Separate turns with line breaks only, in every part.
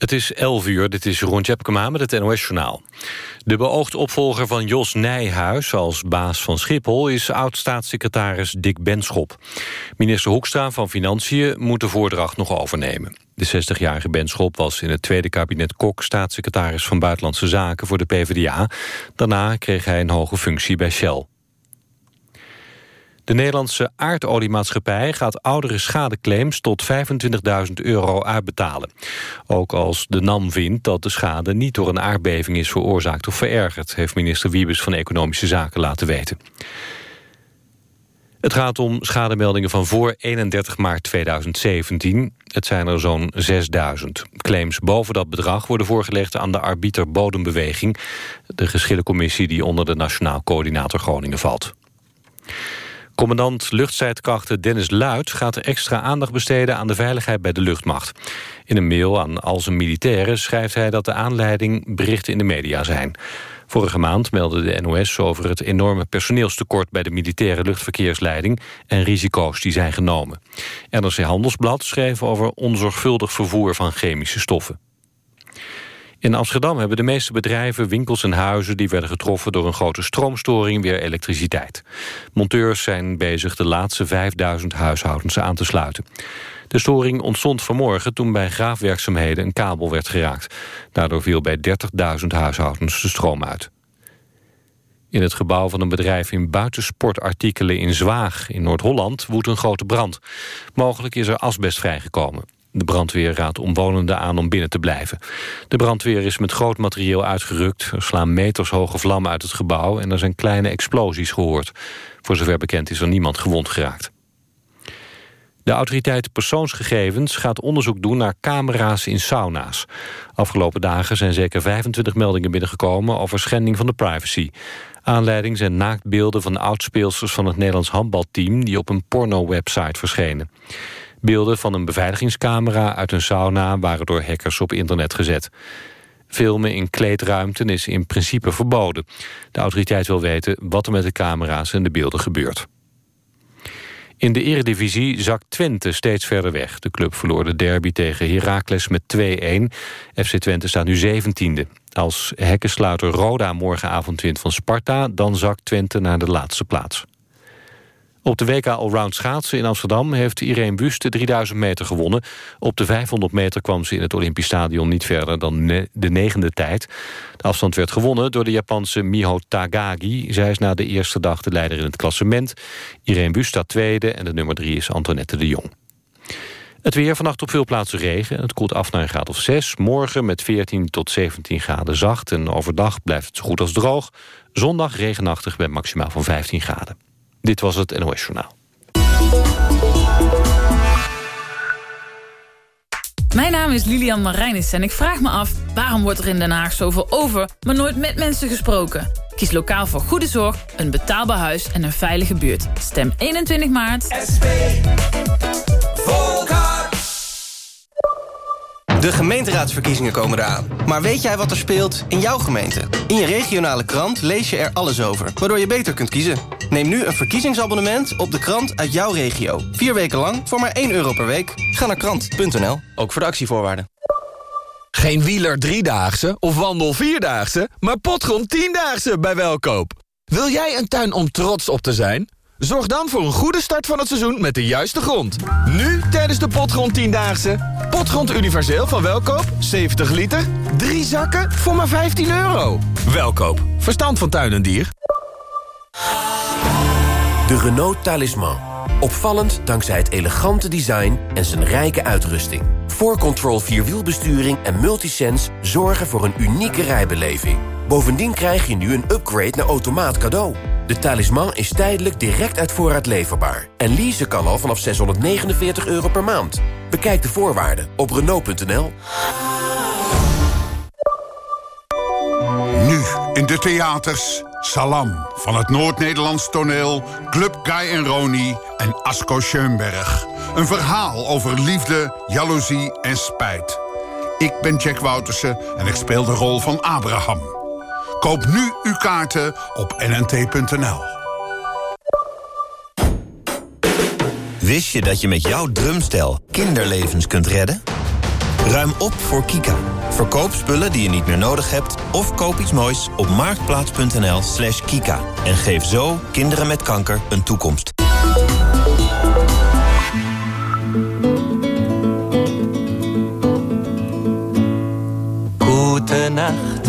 Het is 11 uur, dit is Jeroen Tjepkema met het NOS-journaal. De beoogd opvolger van Jos Nijhuis als baas van Schiphol... is oud-staatssecretaris Dick Benschop. Minister Hoekstra van Financiën moet de voordracht nog overnemen. De 60-jarige Benschop was in het tweede kabinet Kok... staatssecretaris van Buitenlandse Zaken voor de PvdA. Daarna kreeg hij een hoge functie bij Shell. De Nederlandse aardoliemaatschappij gaat oudere schadeclaims tot 25.000 euro uitbetalen. Ook als de NAM vindt dat de schade niet door een aardbeving is veroorzaakt of verergerd, heeft minister Wiebes van Economische Zaken laten weten. Het gaat om schademeldingen van voor 31 maart 2017. Het zijn er zo'n 6000. Claims boven dat bedrag worden voorgelegd aan de arbiter Bodembeweging... de geschillencommissie die onder de Nationaal Coördinator Groningen valt. Commandant luchtstrijdkrachten Dennis Luit gaat extra aandacht besteden aan de veiligheid bij de luchtmacht. In een mail aan al zijn militairen schrijft hij dat de aanleiding berichten in de media zijn. Vorige maand meldde de NOS over het enorme personeelstekort bij de militaire luchtverkeersleiding en risico's die zijn genomen. NRC Handelsblad schreef over onzorgvuldig vervoer van chemische stoffen. In Amsterdam hebben de meeste bedrijven, winkels en huizen... die werden getroffen door een grote stroomstoring weer elektriciteit. Monteurs zijn bezig de laatste 5000 huishoudens aan te sluiten. De storing ontstond vanmorgen toen bij graafwerkzaamheden een kabel werd geraakt. Daardoor viel bij 30.000 huishoudens de stroom uit. In het gebouw van een bedrijf in buitensportartikelen in Zwaag in Noord-Holland woedt een grote brand. Mogelijk is er asbest vrijgekomen. De brandweer raadt omwonenden aan om binnen te blijven. De brandweer is met groot materieel uitgerukt. Er slaan metershoge vlammen uit het gebouw... en er zijn kleine explosies gehoord. Voor zover bekend is er niemand gewond geraakt. De autoriteit persoonsgegevens gaat onderzoek doen naar camera's in sauna's. Afgelopen dagen zijn zeker 25 meldingen binnengekomen over schending van de privacy. Aanleiding zijn naaktbeelden van oudspeelsters van het Nederlands handbalteam... die op een porno-website verschenen. Beelden van een beveiligingscamera uit een sauna waren door hackers op internet gezet. Filmen in kleedruimten is in principe verboden. De autoriteit wil weten wat er met de camera's en de beelden gebeurt. In de eredivisie zakt Twente steeds verder weg. De club verloor de derby tegen Heracles met 2-1. FC Twente staat nu 17e. Als hekkensluiter Roda morgenavond wint van Sparta... dan zakt Twente naar de laatste plaats. Op de WK Allround schaatsen in Amsterdam heeft Irene Wust de 3000 meter gewonnen. Op de 500 meter kwam ze in het Olympisch Stadion niet verder dan de negende tijd. De afstand werd gewonnen door de Japanse Miho Tagagi. Zij is na de eerste dag de leider in het klassement. Irene Wust staat tweede en de nummer drie is Antoinette de Jong. Het weer vannacht op veel plaatsen regen. Het koelt af naar een graad of 6. Morgen met 14 tot 17 graden zacht. En overdag blijft het zo goed als droog. Zondag regenachtig bij maximaal van 15 graden. Dit was het NOS Journaal.
Mijn naam is Lilian Marijnis en ik vraag me af... waarom wordt er in Den Haag zoveel over, maar nooit met mensen gesproken? Kies lokaal voor goede zorg, een betaalbaar huis en een veilige buurt. Stem 21 maart. SP.
De gemeenteraadsverkiezingen komen eraan. Maar weet jij wat er speelt in jouw gemeente? In je regionale krant lees je er alles over, waardoor je beter kunt kiezen. Neem nu een verkiezingsabonnement op de krant uit jouw regio. Vier weken lang voor maar 1 euro per week. Ga naar krant.nl, ook voor de actievoorwaarden.
Geen wieler driedaagse of wandel vierdaagse, maar potgrond tiendaagse bij Welkoop. Wil jij een tuin om trots op te zijn? Zorg dan voor een goede start van het seizoen met de juiste grond. Nu tijdens de Potgrond 10-daagse. Potgrond universeel van Welkoop, 70 liter. Drie zakken voor maar 15 euro. Welkoop, verstand van tuin en dier.
De Renault Talisman. Opvallend dankzij het elegante design en zijn rijke uitrusting. 4Control Vierwielbesturing en Multisense zorgen voor een unieke rijbeleving. Bovendien krijg je nu een upgrade naar automaat cadeau. De talisman is tijdelijk direct uit voorraad leverbaar. En leasen kan al vanaf 649 euro per maand. Bekijk de voorwaarden op Renault.nl.
Nu in de theaters Salam van het Noord-Nederlands toneel... Club Guy en Roni en Asko Schoenberg. Een verhaal over liefde, jaloezie en spijt. Ik ben Jack Woutersen en ik speel de rol van Abraham... Koop nu uw kaarten op nnt.nl.
Wist je dat je met jouw drumstel kinderlevens kunt redden? Ruim op voor Kika. Verkoop spullen die je niet meer nodig hebt... of koop iets moois op marktplaats.nl slash kika. En geef zo kinderen met kanker een toekomst.
Gute Nacht,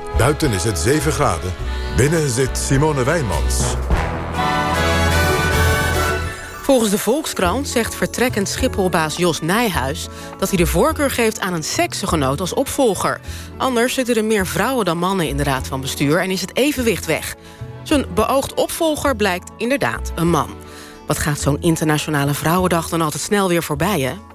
Buiten is het 7 graden. Binnen zit Simone Wijnmans.
Volgens de Volkskrant zegt vertrekkend Schipholbaas Jos Nijhuis... dat hij de voorkeur geeft aan een seksgenoot als opvolger. Anders zitten er meer vrouwen dan mannen in de raad van bestuur... en is het evenwicht weg. Zijn beoogd opvolger blijkt inderdaad een man. Wat gaat zo'n internationale vrouwendag dan altijd snel weer voorbij, hè?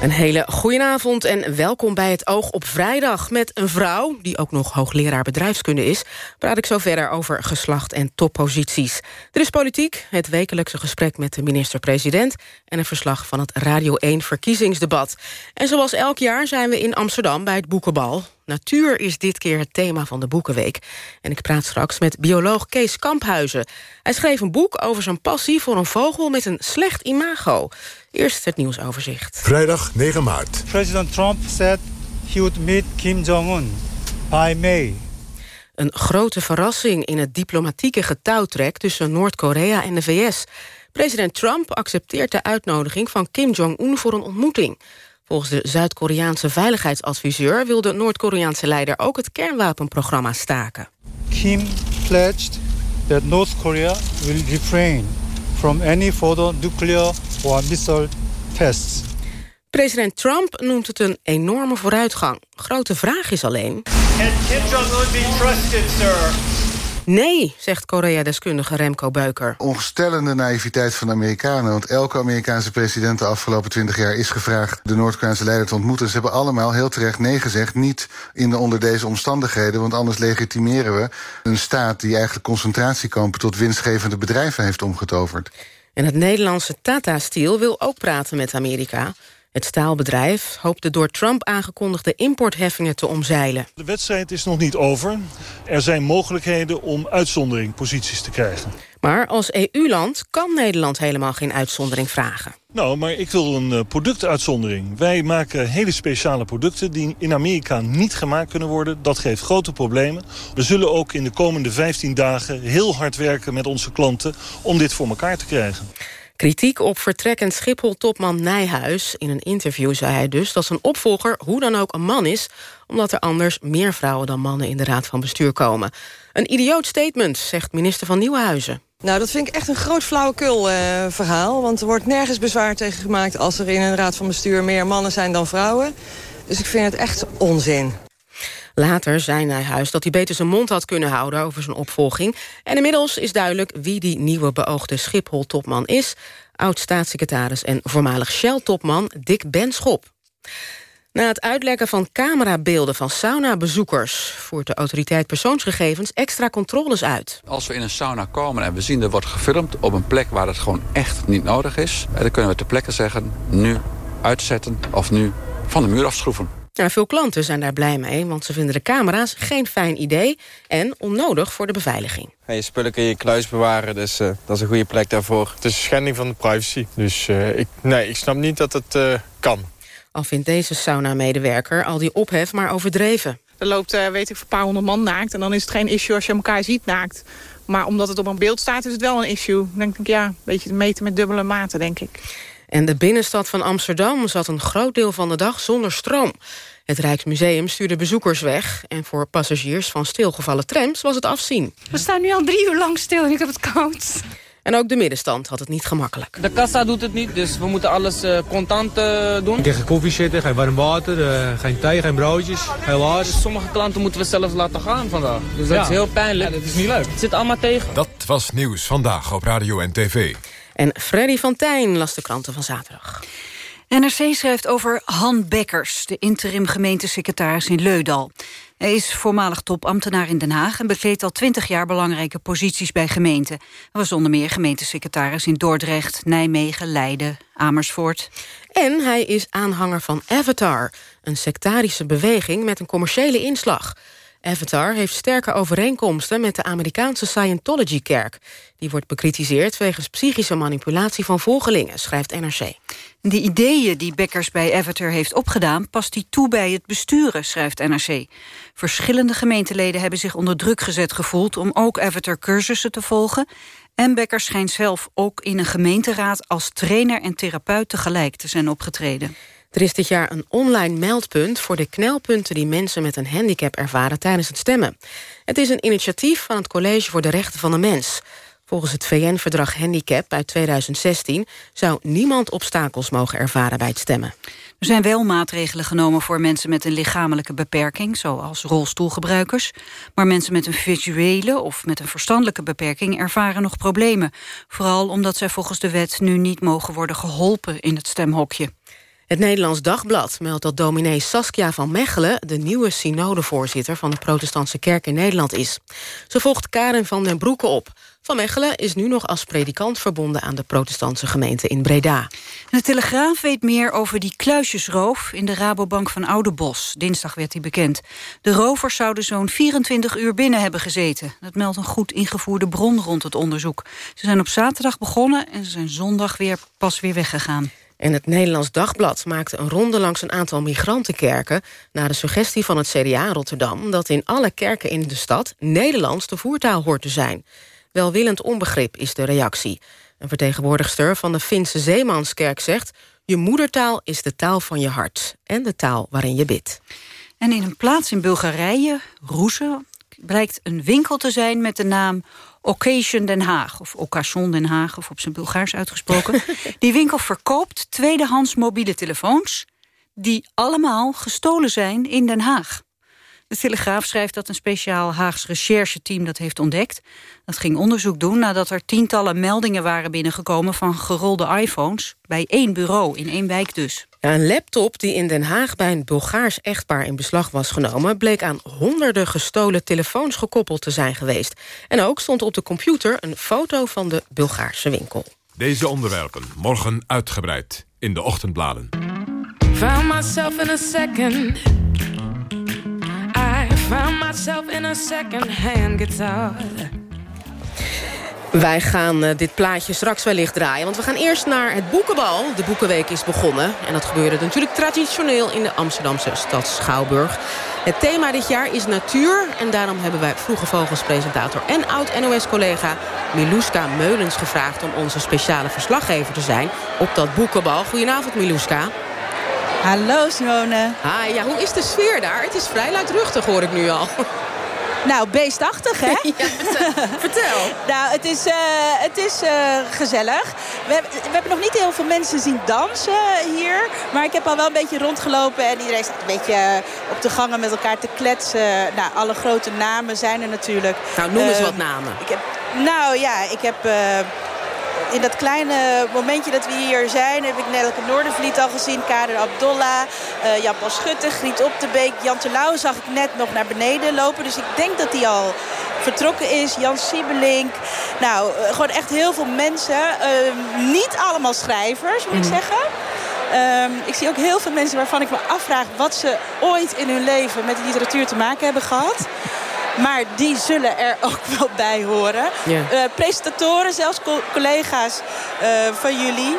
Een hele goedenavond en welkom bij het Oog op Vrijdag... met een vrouw, die ook nog hoogleraar bedrijfskunde is... praat ik zo verder over geslacht en topposities. Er is politiek, het wekelijkse gesprek met de minister-president... en een verslag van het Radio 1 verkiezingsdebat. En zoals elk jaar zijn we in Amsterdam bij het Boekenbal. Natuur is dit keer het thema van de Boekenweek. En ik praat straks met bioloog Kees Kamphuizen. Hij schreef een boek over zijn passie voor een vogel met een slecht imago. Eerst het nieuwsoverzicht.
Vrijdag 9 maart.
President Trump said he would meet Kim Jong-un by May.
Een grote verrassing in het diplomatieke getouwtrek... tussen Noord-Korea en de VS. President Trump accepteert de uitnodiging van Kim Jong-un voor een ontmoeting. Volgens de Zuid-Koreaanse veiligheidsadviseur... wil de Noord-Koreaanse leider ook het kernwapenprogramma staken.
Kim pledged that North Korea will refrain from any further nuclear or missile tests.
President Trump noemt het een enorme vooruitgang. Grote vraag is alleen...
Can Kim Jong-un be trusted, sir?
Nee, zegt Korea-deskundige Remco Beuker.
Ongestellende naïviteit van de Amerikanen. Want elke Amerikaanse president de afgelopen twintig jaar is gevraagd... de Noord-Koreaanse leider te ontmoeten. Ze hebben allemaal heel terecht nee gezegd. Niet in de, onder deze omstandigheden, want anders legitimeren we... een staat die eigenlijk concentratiekampen... tot winstgevende bedrijven heeft omgetoverd.
En het Nederlandse Tata Steel wil ook praten met Amerika. Het staalbedrijf hoopt de door Trump aangekondigde importheffingen te omzeilen.
De wedstrijd is nog niet over. Er zijn mogelijkheden om uitzonderingposities te krijgen.
Maar als EU-land kan Nederland helemaal geen uitzondering vragen.
Nou, maar ik wil een uh, productuitzondering. Wij maken hele speciale producten die in Amerika niet gemaakt kunnen worden. Dat geeft grote problemen. We zullen ook in de komende 15 dagen heel hard werken met onze klanten... om dit voor elkaar te krijgen.
Kritiek op vertrekkend Schiphol-topman Nijhuis. In een interview zei hij dus dat zijn opvolger hoe dan ook een man is... omdat er anders meer vrouwen dan mannen in de raad van bestuur komen. Een idioot statement, zegt minister van Nieuwenhuizen.
Nou, dat vind ik echt een groot flauwekul uh, verhaal. Want er wordt nergens bezwaar tegen gemaakt... als er in een raad van bestuur meer mannen zijn dan vrouwen. Dus ik vind het echt onzin.
Later zei Nijhuis dat hij beter zijn mond had kunnen houden over zijn opvolging. En inmiddels is duidelijk wie die nieuwe beoogde Schiphol-topman is. Oud-staatssecretaris en voormalig Shell-topman Dick Benschop. Na het uitlekken van camerabeelden van saunabezoekers... voert de autoriteit persoonsgegevens extra controles uit.
Als we in een sauna komen en we zien er wordt gefilmd... op een plek waar het gewoon echt niet nodig is... dan kunnen we ter plekke zeggen, nu uitzetten of nu van de muur afschroeven.
Nou, veel klanten zijn daar blij mee, want ze vinden de camera's geen fijn idee... en onnodig voor de beveiliging.
Ja, je spullen kun je in kluis bewaren, dus uh, dat is een goede plek daarvoor.
Het is een schending van de privacy, dus uh, ik, nee, ik snap niet dat het uh, kan.
Al vindt deze sauna-medewerker al die ophef maar overdreven.
Er loopt, weet ik, een paar honderd man naakt... en dan is het geen issue als je elkaar ziet naakt. Maar omdat het op een beeld staat, is het wel een issue. Dan denk ik, ja, een beetje meten met dubbele maten, denk ik.
En de binnenstad van Amsterdam zat een groot deel van de dag zonder stroom. Het Rijksmuseum stuurde bezoekers weg... en voor passagiers van stilgevallen trams was het afzien.
We staan nu al drie uur lang stil en ik heb het koud.
En ook de middenstand had het niet gemakkelijk.
De kassa doet het niet, dus we moeten alles uh, contant uh, doen.
Geen koffie zitten, geen warm water, uh, geen thee, geen broodjes, helaas.
Dus sommige klanten moeten we zelfs laten gaan vandaag. Dus dat
ja.
is heel pijnlijk.
Ja, dat is niet leuk.
Het zit allemaal tegen.
Dat was Nieuws Vandaag op Radio en TV.
En Freddy van Tijn las de kranten van zaterdag.
NRC schrijft over Han Bekkers, de interim gemeentesecretaris in Leudal. Hij is voormalig topambtenaar in Den Haag... en bekleedt al twintig jaar belangrijke posities bij gemeenten. Hij was onder meer gemeentesecretaris in Dordrecht, Nijmegen, Leiden, Amersfoort.
En hij is aanhanger van Avatar, een sectarische beweging met een commerciële inslag. Avatar heeft sterke overeenkomsten met de Amerikaanse Scientology-kerk. Die wordt bekritiseerd wegens psychische manipulatie van volgelingen, schrijft NRC.
De ideeën die Bekkers bij Avatar heeft opgedaan... past hij toe bij het besturen, schrijft NRC. Verschillende gemeenteleden hebben zich onder druk gezet gevoeld... om ook Avatar-cursussen te volgen. En Bekkers schijnt zelf ook in een gemeenteraad... als trainer en therapeut tegelijk te zijn opgetreden.
Er is dit jaar een online meldpunt voor de knelpunten... die mensen met een handicap ervaren tijdens het stemmen. Het is een initiatief van het College voor de Rechten van de Mens. Volgens het VN-verdrag Handicap uit 2016... zou niemand obstakels mogen ervaren bij het stemmen.
Er zijn wel maatregelen genomen voor mensen met een lichamelijke beperking... zoals rolstoelgebruikers. Maar mensen met een visuele of met een verstandelijke beperking... ervaren nog problemen. Vooral omdat zij volgens de wet nu niet mogen worden geholpen in het stemhokje.
Het Nederlands Dagblad meldt dat dominee Saskia van Mechelen... de nieuwe synodevoorzitter van de protestantse kerk in Nederland is. Ze volgt Karen van den Broeke op. Van Mechelen is nu nog als predikant verbonden aan de protestantse gemeente in Breda.
De Telegraaf weet meer over die kluisjesroof in de Rabobank van Oudebos. Dinsdag werd hij bekend. De rovers zouden zo'n 24 uur binnen hebben gezeten. Dat meldt een goed ingevoerde bron rond het onderzoek. Ze zijn op zaterdag begonnen en ze zijn zondag weer pas weer weggegaan.
En het Nederlands Dagblad maakte een ronde langs een aantal migrantenkerken... na de suggestie van het CDA Rotterdam... dat in alle kerken in de stad Nederlands de voertaal hoort te zijn. Welwillend onbegrip is de reactie. Een vertegenwoordigster van de Finse Zeemanskerk zegt... je moedertaal is de taal van je hart en de taal waarin je bidt.
En in een plaats in Bulgarije, Roesen, blijkt een winkel te zijn met de naam Occasion Den Haag. Of Occasion Den Haag, of op zijn Bulgaars uitgesproken. die winkel verkoopt tweedehands mobiele telefoons... die allemaal gestolen zijn in Den Haag. De Telegraaf schrijft dat een speciaal Haags rechercheteam dat heeft ontdekt. Dat ging onderzoek doen nadat er tientallen meldingen waren binnengekomen... van gerolde iPhones bij één bureau, in één wijk dus.
Ja, een laptop die in Den Haag bij een Bulgaars echtpaar in beslag was genomen... bleek aan honderden gestolen telefoons gekoppeld te zijn geweest. En ook stond op de computer een foto van de Bulgaarse winkel.
Deze onderwerpen morgen uitgebreid in de ochtendbladen.
Found myself in a second found myself in a second-hand guitar
wij gaan uh, dit plaatje straks wellicht draaien. Want we gaan eerst naar het Boekenbal. De Boekenweek is begonnen. En dat gebeurde natuurlijk traditioneel in de Amsterdamse stad Schouwburg. Het thema dit jaar is natuur. En daarom hebben wij Vroege Vogels presentator en oud-NOS-collega Miluska Meulens gevraagd... om onze speciale verslaggever te zijn op dat Boekenbal. Goedenavond, Miluska.
Hallo, Simone.
Hi, ja, hoe is de sfeer daar? Het is vrij luidruchtig, hoor ik nu al.
Nou, beestachtig, hè?
ja, vertel.
nou, het is, uh, het is uh, gezellig. We, hebben, we hebben nog niet heel veel mensen zien dansen hier. Maar ik heb al wel een beetje rondgelopen. En iedereen staat een beetje eh, op de gangen met elkaar te kletsen. Nou, alle grote namen zijn er natuurlijk.
Nou, noem eens uh, wat namen.
Ik heb, nou ja, ik heb in dat kleine momentje dat we hier zijn... heb ik Nelke Noordervliet al gezien, Kader Abdollah, uh, Jan Paul Schutte, Griet Op de Beek. Jan Terlouw zag ik net nog naar beneden lopen. Dus ik denk dat hij al vertrokken is. Jan Siebelink. Nou, uh, gewoon echt heel veel mensen. Uh, niet allemaal schrijvers, moet ik zeggen. Um, ik zie ook heel veel mensen waarvan ik me afvraag... wat ze ooit in hun leven met literatuur te maken hebben gehad. Maar die zullen er ook wel bij horen. Uh, presentatoren, zelfs co collega's uh, van jullie.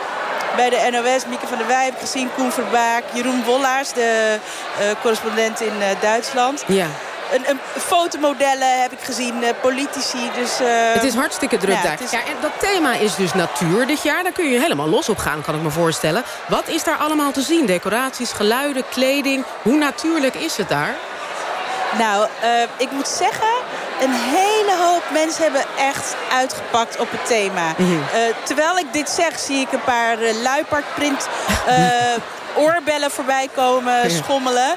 Bij de NOS, Mieke van der Wij heb ik gezien. Koen Verbaak, Jeroen Wollaars, de uh, correspondent in Duitsland.
Ja.
Een, een, fotomodellen heb ik gezien, politici. Dus,
het is hartstikke druk
ja,
daar.
Is...
Ja, en dat thema is dus natuur dit jaar. Daar kun je helemaal los op gaan, kan ik me voorstellen. Wat is daar allemaal te zien? Decoraties, geluiden, kleding. Hoe natuurlijk is het daar?
Nou, uh, ik moet zeggen een hele hoop mensen hebben echt uitgepakt op het thema.
Mhm.
Eh, terwijl ik dit zeg, zie ik een paar uh, luipaardprint... eh, oorbellen voorbij komen, schommelen.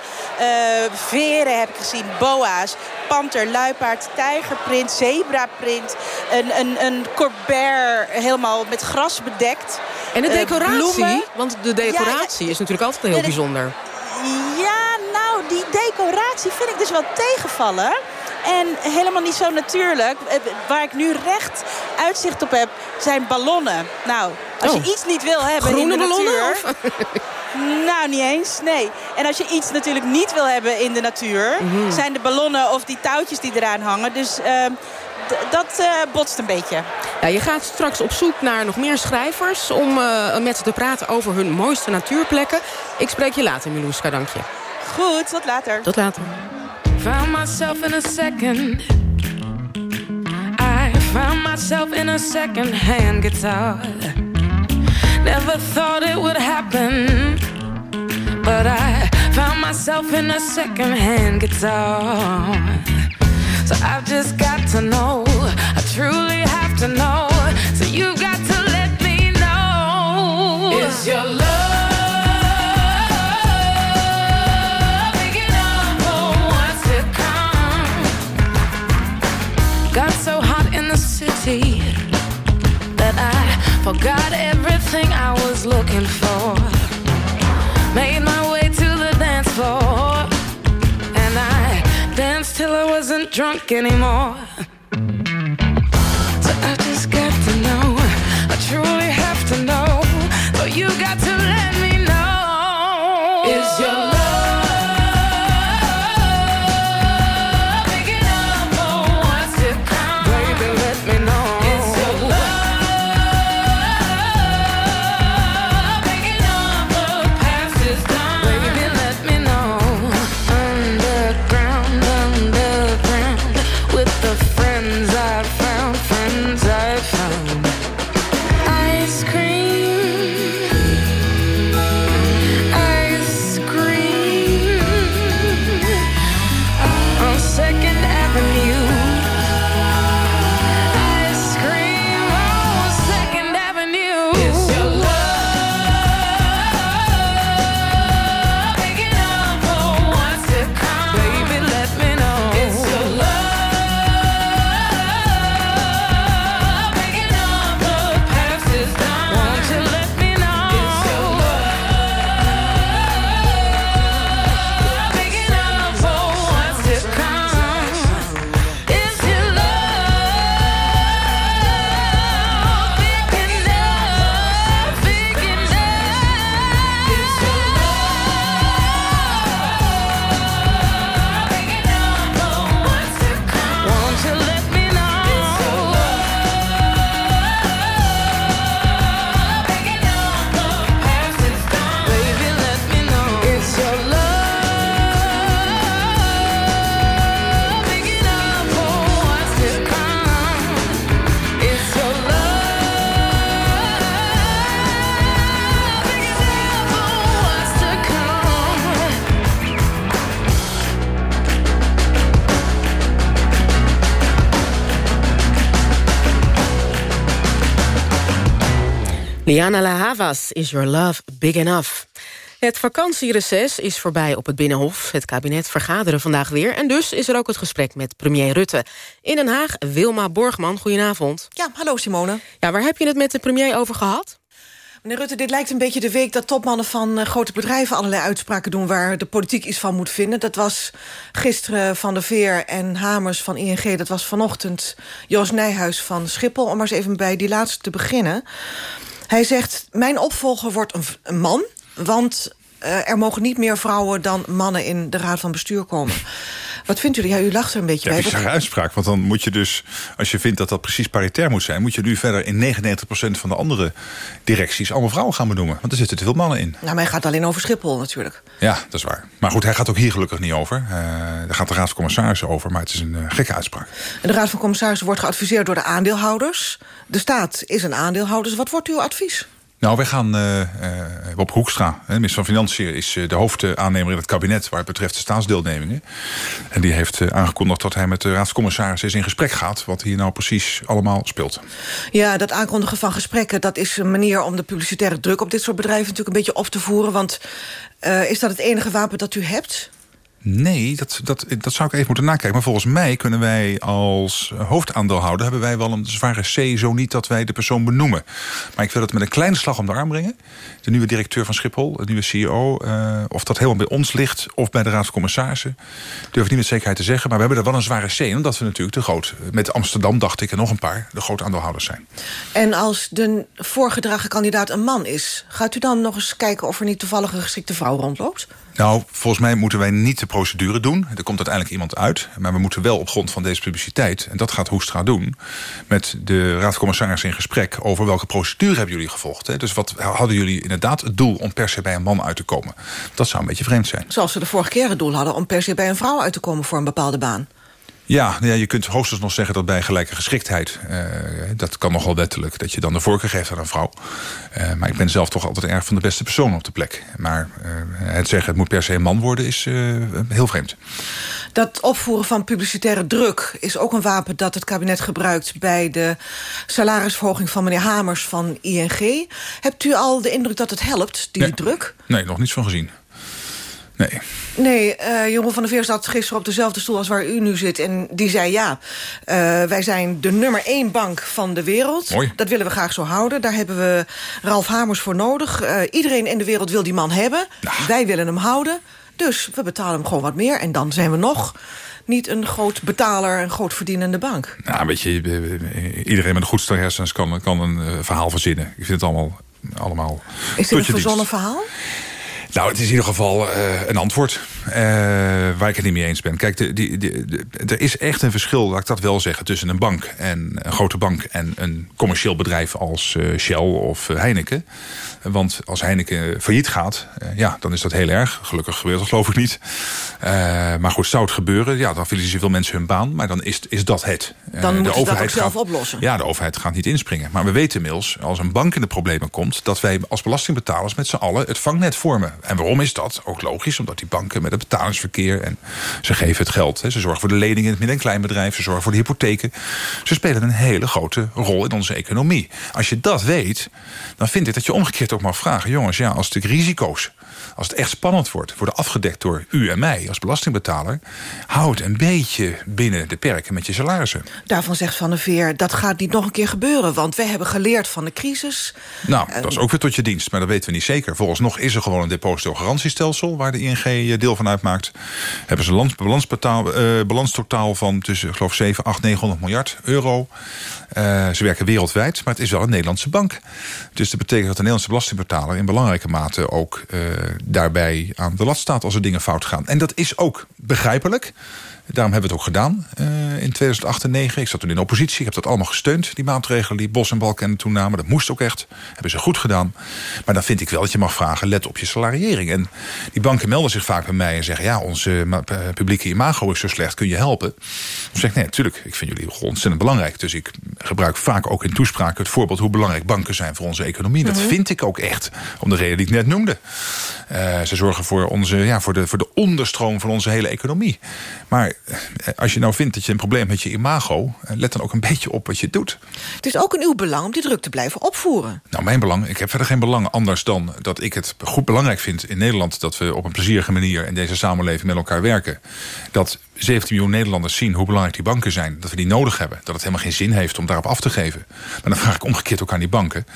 Veren heb ik gezien, boa's, panter, luipaard, tijgerprint, zebraprint. Een, een, een corbert helemaal met gras bedekt.
En de decoratie, want de decoratie is natuurlijk altijd heel
Ja,
bijzonder.
Die decoratie vind ik dus wel tegenvallen. En helemaal niet zo natuurlijk. Eh, Waar ik nu recht uitzicht op heb, zijn ballonnen. Nou, als
Oh.
je iets niet wil hebben in de
ballonnen?
natuur... Nou, niet eens, nee. En als je iets natuurlijk niet wil hebben in de natuur...
Mhm.
zijn de ballonnen of die touwtjes die eraan hangen. Dus ehm, dat eh, botst een beetje.
Ja, je gaat straks op zoek naar nog meer schrijvers... om eh, met ze te praten over hun mooiste natuurplekken. Ik spreek je later, Milouska, dank je.
Goed, tot later.
Tot later.
Found myself in a second. I found myself in a second-hand guitar. Never thought it would happen, but I found myself in a second-hand guitar. So I've just got to know. I truly have to know. So you've got to let me know. Is your love? City that I forgot everything I was looking for. Made my way to the dance floor, and I danced till I wasn't drunk anymore. So I just got to know, I truly have to know. So you got to
Liana La Havas, Is Your Love Big Enough? Het vakantiereces is voorbij op het Binnenhof. Het kabinet vergaderen vandaag weer. En dus is er ook het gesprek met premier Rutte. In Den Haag, Wilma Borgman, goedenavond.
Ja, hallo Simone.
Ja, waar heb je het met de premier over gehad?
Meneer Rutte, dit lijkt een beetje de week dat topmannen van eh, grote bedrijven allerlei uitspraken doen waar de politiek iets van moet vinden. Dat was gisteren Van der Veer en Hamers van ING. Dat was vanochtend Joost Nijhuis van Schiphol. Om maar eens even bij die laatste te beginnen. Hij zegt, mijn opvolger wordt een, man, want eh, er mogen niet meer vrouwen dan mannen in de raad van bestuur komen. Wat vindt u? Ja, u lacht er een beetje
Ja,
bij.
bizarre uitspraak. Want dan moet je dus, als je vindt dat dat precies paritair moet zijn... moet je nu verder in 99% van de andere directies... allemaal vrouwen gaan benoemen. Want er zitten te veel mannen in.
Nou, maar hij gaat alleen over Schiphol natuurlijk.
Ja, dat is waar. Maar goed, hij gaat ook hier gelukkig niet over. Eh daar gaat de Raad van Commissarissen over. Maar het is een eh, gekke uitspraak.
En de Raad van Commissarissen wordt geadviseerd door de aandeelhouders. De staat is een aandeelhouder. Dus wat wordt uw advies?
Nou, wij gaan uh, Bob Hoekstra, hè, minister van Financiën... is uh, de hoofdaannemer in het kabinet waar het betreft de staatsdeelnemingen. En die heeft aangekondigd dat hij met de raadscommissaris eens in gesprek gaat... wat hier nou precies allemaal speelt.
Ja, dat aankondigen van gesprekken... dat is een manier om de publicitaire druk op dit soort bedrijven... natuurlijk een beetje op te voeren. Want is dat het enige wapen dat u hebt?
Nee, dat, dat, dat zou ik even moeten nakijken. Maar volgens mij kunnen wij als hoofdaandeelhouder... hebben wij wel een zware C, zo niet dat wij de persoon benoemen. Maar ik wil het met een kleine slag om de arm brengen. De nieuwe directeur van Schiphol, de nieuwe CEO... Uh, of dat helemaal bij ons ligt of bij de Raad van Commissarissen... durf ik niet met zekerheid te zeggen. Maar we hebben er wel een zware C, omdat we natuurlijk te groot... met Amsterdam, dacht ik, en nog een paar... de grote aandeelhouders zijn.
En als de voorgedragen kandidaat een man is... gaat u dan nog eens kijken of er niet toevallig een geschikte vrouw rondloopt?
Nou, volgens mij moeten wij niet de procedure doen. Er komt uiteindelijk iemand uit. Maar we moeten wel op grond van deze publiciteit... en dat gaat Hoestra doen... met de raadcommissaris in gesprek... over welke procedure hebben jullie gevolgd. Hè? Dus wat hadden jullie inderdaad het doel... om per se bij een man uit te komen? Dat zou een beetje vreemd zijn.
Zoals ze de vorige keer het doel hadden... om per se bij een vrouw uit te komen voor een bepaalde baan.
Ja, ja, je kunt hoogstens nog zeggen dat bij gelijke geschiktheid... Uh, dat kan nogal wettelijk, dat je dan de voorkeur geeft aan een vrouw. Uh, maar ik ben zelf toch altijd erg van de beste persoon op de plek. Maar uh, het zeggen het moet per se een man worden is heel vreemd.
Dat opvoeren van publicitaire druk is ook een wapen dat het kabinet gebruikt... bij de salarisverhoging van meneer Hamers van ING. Hebt u al de indruk dat het helpt, die
nee.
druk?
Nee, nog niets van gezien. Nee.
Nee, uh, Jeroen van der Veer zat gisteren op dezelfde stoel als waar u nu zit. En die zei ja, uh, wij zijn de nummer één bank van de wereld.
Mooi.
Dat willen we graag zo houden. Daar hebben we Ralf Hamers voor nodig. Uh, iedereen in de wereld wil die man hebben.
Nou.
Wij willen hem houden. Dus we betalen hem gewoon wat meer. En dan zijn we nog niet een groot betaler, een groot verdienende bank.
Nou, weet je, iedereen met een goed stel hersens kan, kan een verhaal verzinnen. Ik vind het allemaal... allemaal
Is dit een verzonnen verhaal?
Nou, het is in ieder geval uh, een antwoord uh, waar ik het niet mee eens ben. Kijk, de, die, de, de, er is echt een verschil, laat ik dat wel zeggen... tussen een bank, en een grote bank en een commercieel bedrijf als uh, Shell of Heineken. Want als Heineken failliet gaat, ja, dan is dat heel erg. Gelukkig gebeurt dat geloof ik niet. maar goed, zou het gebeuren, ja, dan verliezen veel mensen hun baan. Maar dan is, is dat het.
Dan moet je dat ook zelf
gaat,
oplossen.
Ja, de overheid gaat niet inspringen. Maar we weten inmiddels, als een bank in de problemen komt... dat wij als belastingbetalers met z'n allen het vangnet vormen. En waarom is dat? Ook logisch, omdat die banken met het betalingsverkeer... en ze geven het geld. Hè. Ze zorgen voor de leningen in het midden- en kleinbedrijf. Ze zorgen voor de hypotheken. Ze spelen een hele grote rol in onze economie. Als je dat weet, dan vind ik dat je omgekeerd ook mag vragen... jongens, ja, als de risico's als het echt spannend wordt, worden afgedekt door u en mij als belastingbetaler... houd een beetje binnen de perken met je salarissen.
Daarvan zegt Van der Veer, dat gaat niet nog een keer gebeuren... want wij hebben geleerd van de crisis.
Nou, dat is ook weer tot je dienst, maar dat weten we niet zeker. Volgens nog is er gewoon een depositogarantiestelsel... waar de ING deel van uitmaakt. Hebben ze een balansbetaal, uh, balanstotaal van tussen, ik geloof, 7, 8, 900 miljard euro... Uh, ze werken wereldwijd, maar het is wel een Nederlandse bank. Dus dat betekent dat de Nederlandse belastingbetaler... in belangrijke mate ook daarbij aan de lat staat als er dingen fout gaan. En dat is ook begrijpelijk. Daarom hebben we het ook gedaan uh, in 2008 en 2009. Ik zat toen in de oppositie, ik heb dat allemaal gesteund. Die maatregelen die Bos en Balken toen namen. Dat moest ook echt. Hebben ze goed gedaan. Maar dan vind ik wel dat je mag vragen, let op je salariering. En die banken melden zich vaak bij mij en zeggen... ja, onze publieke imago is zo slecht, kun je helpen? Dan zeg ik, nee, natuurlijk, ik vind jullie ontzettend belangrijk. Dus ik gebruik vaak ook in toespraken het voorbeeld... hoe belangrijk banken zijn voor onze economie. Dat -hmm. vind ik ook echt, om de reden die ik net noemde. Uh, ze zorgen voor, onze, ja, voor, de, voor de onderstroom van onze hele economie. Maar als je nou vindt dat je een probleem hebt met je imago... let dan ook een beetje op wat je doet.
Het is ook in uw belang om die druk te blijven opvoeren.
Nou, mijn belang? Ik heb verder geen belang anders dan dat ik het goed belangrijk vind in Nederland... dat we op een plezierige manier in deze samenleving met elkaar werken. Dat 17 miljoen Nederlanders zien hoe belangrijk die banken zijn. Dat we die nodig hebben. Dat het helemaal geen zin heeft om daarop af te geven. Maar dan vraag ik omgekeerd ook aan die banken.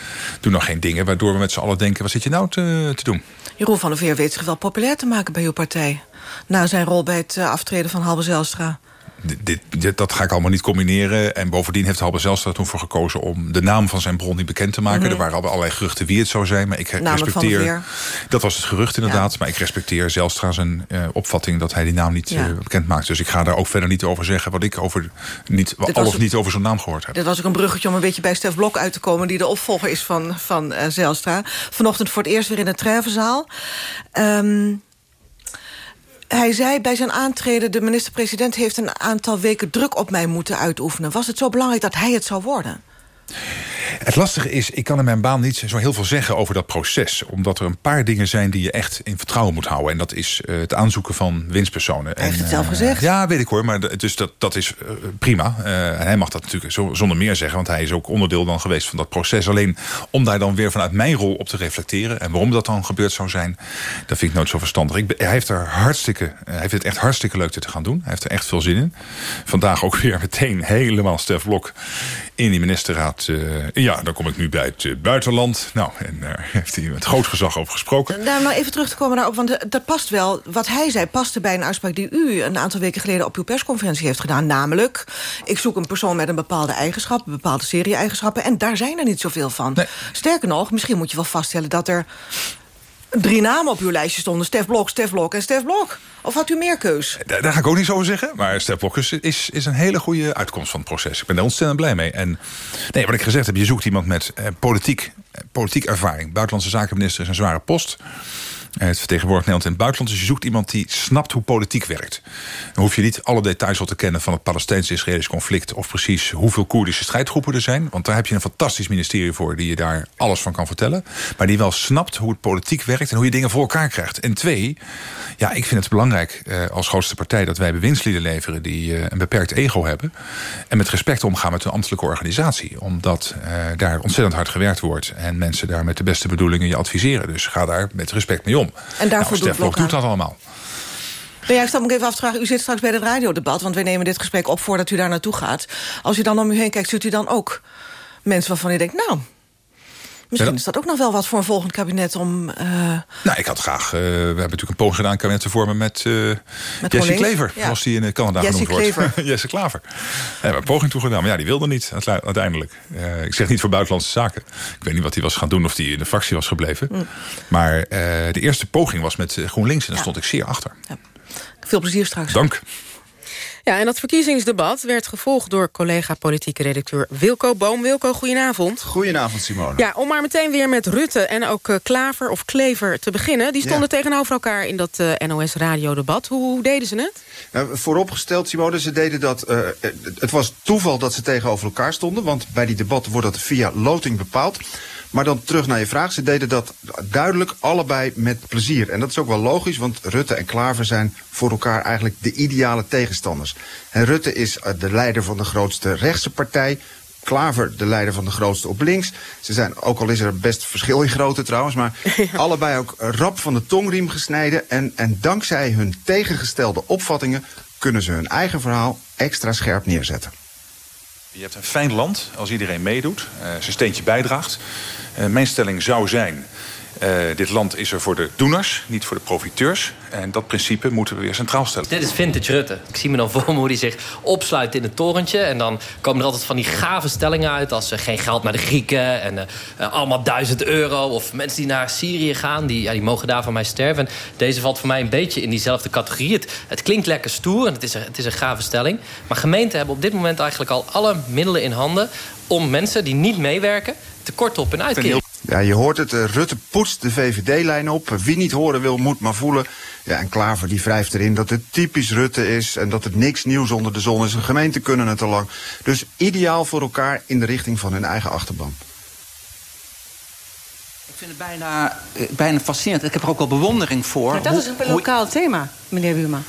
Doe nog geen dingen waardoor we met z'n allen denken... wat zit je nou te, te doen?
Jeroen van der Veer weet zich wel populair te maken bij uw partij. Na zijn rol bij het aftreden van Halbe Zijlstra.
Dit, dit, dat ga ik allemaal niet combineren. En bovendien heeft Halbe Zijlstra toen voor gekozen... om de naam van zijn bron niet bekend te maken. Mm -hmm. Er waren allerlei geruchten wie het zou zijn. Maar ik
Namelijk
respecteer... Dat was het gerucht inderdaad. Ja. Maar ik respecteer Zijlstra zijn uh, opvatting... dat hij die naam niet ja. uh, bekend maakt. Dus ik ga daar ook verder niet over zeggen... wat ik over niet, al of niet over zo'n naam gehoord heb.
Dit was ook een bruggetje om een beetje bij Stef Blok uit te komen... die de opvolger is van, van uh, Zijlstra. Vanochtend voor het eerst weer in de Trevenzaal. Um, hij zei bij zijn aantreden... de minister-president heeft een aantal weken druk op mij moeten uitoefenen. Was het zo belangrijk dat hij het zou worden?
Het lastige is, ik kan in mijn baan niet zo heel veel zeggen over dat proces. Omdat er een paar dingen zijn die je echt in vertrouwen moet houden. En dat is uh, het aanzoeken van winstpersonen.
Hij heeft
en,
het zelf
uh,
gezegd.
Ja, weet ik hoor. Maar dus dat, dat is uh, prima. en hij mag dat natuurlijk zo, zonder meer zeggen. Want hij is ook onderdeel dan geweest van dat proces. Alleen om daar dan weer vanuit mijn rol op te reflecteren. En waarom dat dan gebeurd zou zijn. Dat vind ik nooit zo verstandig. Ik, hij heeft er hartstikke, hij heeft het echt hartstikke leuk te gaan doen. Hij heeft er echt veel zin in. Vandaag ook weer meteen helemaal Stef Blok in die ministerraad. ja, dan kom ik nu bij het uh, buitenland. Nou, en daar uh, heeft hij met groot gezag over gesproken.
Daar nou even terug te komen daarop, want dat past wel. Wat hij zei paste bij een uitspraak die u een aantal weken geleden... op uw persconferentie heeft gedaan. Namelijk, ik zoek een persoon met een bepaalde eigenschap... een bepaalde serie-eigenschappen, en daar zijn er niet zoveel van. Nee. Sterker nog, misschien moet je wel vaststellen dat er drie namen op uw lijstje stonden. Stef Blok, Stef Blok en Stef Blok. Of had u meer keus?
Daar, daar ga ik ook niet over zeggen. Maar Stef Blok is, is, is, een hele goede uitkomst van het proces. Ik ben daar ontzettend blij mee. En nee, wat ik gezegd heb, je zoekt iemand met eh, politiek, eh, politiek ervaring. Buitenlandse zakenminister is een zware post. Het vertegenwoordigt Nederland in het buitenland. Dus je zoekt iemand die snapt hoe politiek werkt. Dan hoef je niet alle details al te kennen van het Palestijns-Israëlisch conflict... of precies hoeveel Koerdische strijdgroepen er zijn. Want daar heb je een fantastisch ministerie voor... die je daar alles van kan vertellen. Maar die wel snapt hoe het politiek werkt... en hoe je dingen voor elkaar krijgt. En twee, ja, ik vind het belangrijk eh, als grootste partij... dat wij bewindslieden leveren die eh, een beperkt ego hebben... en met respect omgaan met een ambtelijke organisatie. Omdat eh, daar ontzettend hard gewerkt wordt... en mensen daar met de beste bedoelingen je adviseren. Dus ga daar met respect mee om.
En daarvoor
nou,
doet
doet dat allemaal.
Jij stel me even af te vragen, u zit straks bij het radiodebat... want wij nemen dit gesprek op voordat u daar naartoe gaat. Als u dan om u heen kijkt, ziet u dan ook mensen waarvan u denkt... nou, misschien is dat ook nog wel wat voor een volgend kabinet om... Uh...
Nou, ik had graag... Uh, we hebben natuurlijk een poging gedaan kabinet te vormen met, uh, met Jesse Klever. Ja. Zoals die in Canada
Jesse
genoemd
Klever.
wordt. Jesse Klaver. We hebben een poging toegedaan, maar ja, die wilde niet uiteindelijk. ik zeg niet voor buitenlandse zaken. Ik weet niet wat hij was gaan doen of hij in de fractie was gebleven. Mm. Maar de eerste poging was met GroenLinks en daar ja. stond ik zeer achter.
Ja. Veel plezier straks.
Dank.
Ja, en dat verkiezingsdebat werd gevolgd door collega politieke redacteur Wilco Boom. Wilco, goedenavond.
Goedenavond, Simone.
Ja, om maar meteen weer met Rutte en ook uh, Klaver of Klever te beginnen. Die stonden ja. tegenover elkaar in dat uh, NOS-radiodebat. Hoe, hoe, deden ze het?
Nou, vooropgesteld, Simone, ze deden dat... Uh, het was toeval dat ze tegenover elkaar stonden... want bij die debatten wordt dat via loting bepaald. Maar dan terug naar je vraag. Ze deden dat duidelijk allebei met plezier. En dat is ook wel logisch, want Rutte en Klaver zijn voor elkaar eigenlijk de ideale tegenstanders. En Rutte is de leider van de grootste rechtse partij. Klaver de leider van de grootste op links. Ze zijn, ook al is er best verschil in grootte trouwens... maar ja. allebei ook rap van de tongriem gesneden. En, en dankzij hun tegengestelde opvattingen... kunnen ze hun eigen verhaal extra scherp neerzetten.
Je hebt een fijn land als iedereen meedoet, uh, zijn steentje bijdraagt. Uh, mijn stelling zou zijn... Uh, dit land is er voor de doeners, niet voor de profiteurs. En dat principe moeten we weer centraal stellen.
Dit is vintage Rutte. Ik zie me dan voor me hoe hij zich opsluit in het torentje. En dan komen er altijd van die gave stellingen uit... als uh, geen geld naar de Grieken en uh, allemaal duizend euro. Of mensen die naar Syrië gaan, die, ja, die mogen daar van mij sterven. En deze valt voor mij een beetje in diezelfde categorie. Het, het klinkt lekker stoer en het is, een, het is een gave stelling. Maar gemeenten hebben op dit moment eigenlijk al alle middelen in handen... om mensen die niet meewerken tekort op en uitkering.
Ja, je hoort het. Uh, Rutte poetst de VVD-lijn op. Wie niet horen wil, moet maar voelen. Ja, en Klaver die wrijft erin dat het typisch Rutte is... en dat het niks nieuws onder de zon is. De gemeenten kunnen het al lang. Dus ideaal voor elkaar in de richting van hun eigen achterban.
Ik vind het bijna, bijna fascinerend. Ik heb er ook wel bewondering voor.
Maar dat hoe, is een lokaal hoe... thema, meneer Buma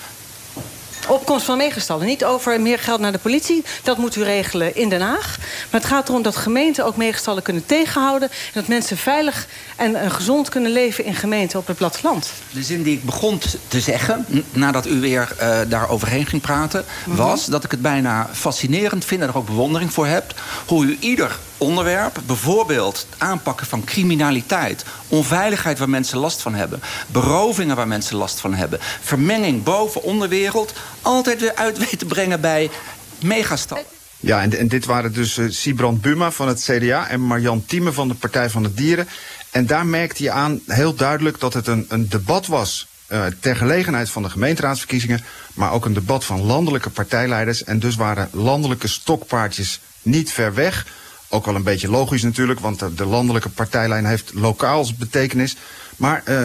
opkomst van meegestallen. Niet over meer geld naar de politie. Dat moet u regelen in Den Haag. Maar het gaat erom dat gemeenten ook meegestallen kunnen tegenhouden. En dat mensen veilig en uh, gezond kunnen leven in gemeenten op het platteland.
De zin die ik begon te zeggen, nadat u weer uh, daar overheen ging praten... -hmm. was dat ik het bijna fascinerend vind en er ook bewondering voor heb... hoe u ieder onderwerp, bijvoorbeeld het aanpakken van criminaliteit... onveiligheid waar mensen last van hebben... berovingen waar mensen last van hebben... vermenging boven-onderwereld... altijd weer uit weten brengen bij megastad.
Ja, en, en, dit waren dus uh, Sibrand Buma van het CDA... en Marjan Thieme van de Partij van de Dieren. En daar merkte je aan heel duidelijk dat het een, een debat was... Uh, ter gelegenheid van de gemeenteraadsverkiezingen... maar ook een debat van landelijke partijleiders. En dus waren landelijke stokpaardjes niet ver weg... Ook wel een beetje logisch natuurlijk, want de landelijke partijlijn heeft lokaals betekenis. Maar uh,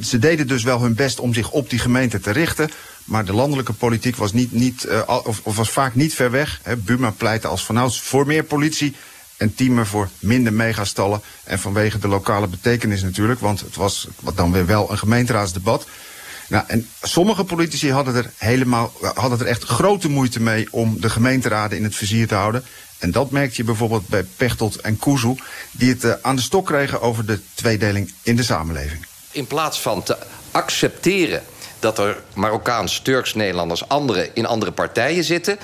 ze, deden dus wel hun best om zich op die gemeente te richten. Maar de landelijke politiek was, niet, niet, uh, of, was vaak niet ver weg. Buma pleitte als vanouds voor meer politie intiemer, voor minder megastallen. En vanwege de lokale betekenis natuurlijk, want het was wat dan weer wel een gemeenteraadsdebat. Nou, en sommige politici hadden er, helemaal, hadden er echt grote moeite mee om de gemeenteraden in het vizier te houden. En dat merkte je bijvoorbeeld bij Pechtold en Kuzu, die het uh, aan de stok kregen over de tweedeling in de samenleving.
In plaats van te accepteren dat er Marokkaans, Turks, Nederlanders, anderen in andere partijen zitten,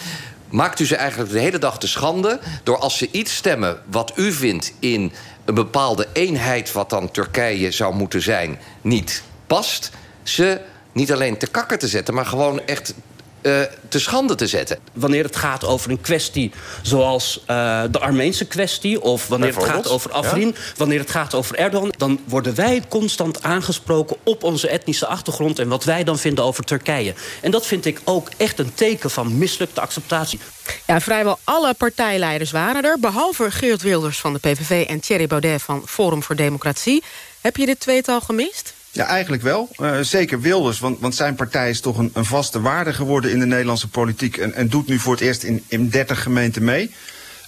maakt u ze eigenlijk de hele dag te schande door als ze iets stemmen wat u vindt in een bepaalde eenheid, wat dan Turkije zou moeten zijn, niet past, ze niet alleen te kakker te zetten, maar gewoon echt uh, te schande te zetten.
Wanneer het gaat over een kwestie zoals uh, de Armeense kwestie... of wanneer het gaat over Afrin, ja? wanneer het gaat over Erdogan... dan worden wij constant aangesproken op onze etnische achtergrond... en wat wij dan vinden over Turkije. En dat vind ik ook echt een teken van mislukte acceptatie.
Ja, vrijwel alle partijleiders waren er... behalve Geert Wilders van de PVV en Thierry Baudet van Forum voor Democratie. Heb je dit tweetal gemist?
Ja, eigenlijk wel. Uh, zeker Wilders, want, want zijn partij is toch een, een vaste waarde geworden in de Nederlandse politiek... en, en doet nu voor het eerst in, in 30 gemeenten mee.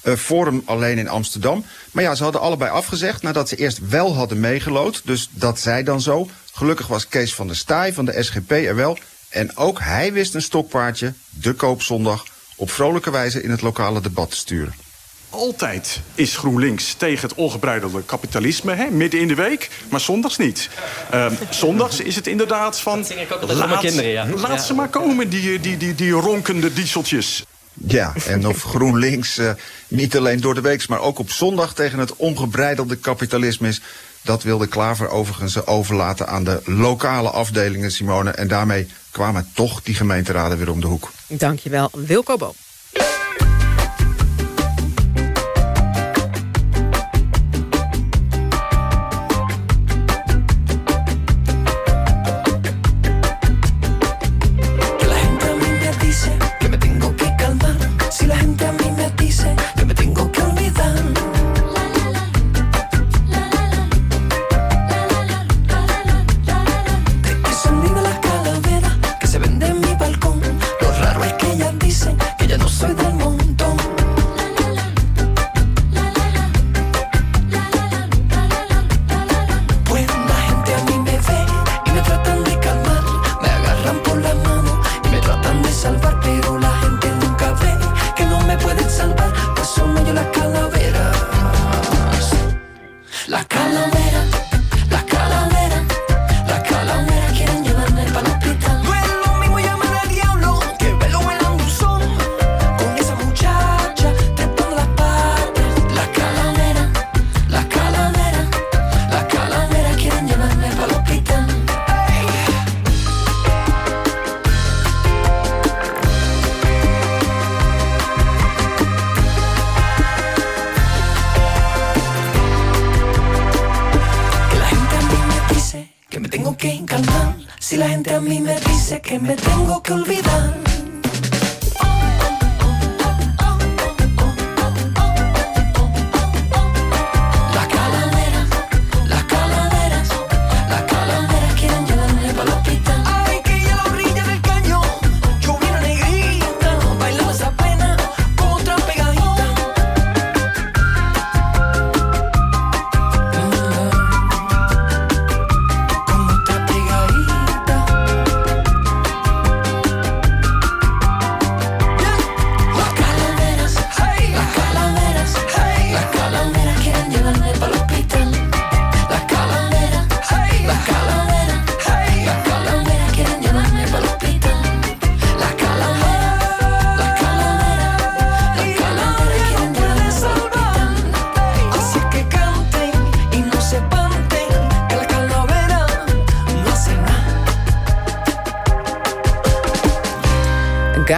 Uh, Forum alleen in Amsterdam. Maar ja, ze hadden allebei afgezegd nadat ze eerst wel hadden meegelood. Dus dat zij dan zo. Gelukkig was Kees van der Staaij van de SGP er wel. En ook hij wist een stokpaardje, de koopzondag... op vrolijke wijze in het lokale debat te sturen.
Altijd is GroenLinks tegen het ongebreidelde kapitalisme, hè, midden in de week, maar zondags niet. Uh, zondags is het inderdaad van.
laat, kinderen, ja.
laat
ja.
ze maar komen, die, die, die, die ronkende dieseltjes.
Ja, en of GroenLinks uh, niet alleen door de week, maar ook op zondag tegen het ongebreidelde kapitalisme is. Dat wilde Klaver overigens overlaten aan de lokale afdelingen, Simone. En daarmee kwamen toch die gemeenteraden weer om de hoek.
Dankjewel, Wilco Boom.
Que me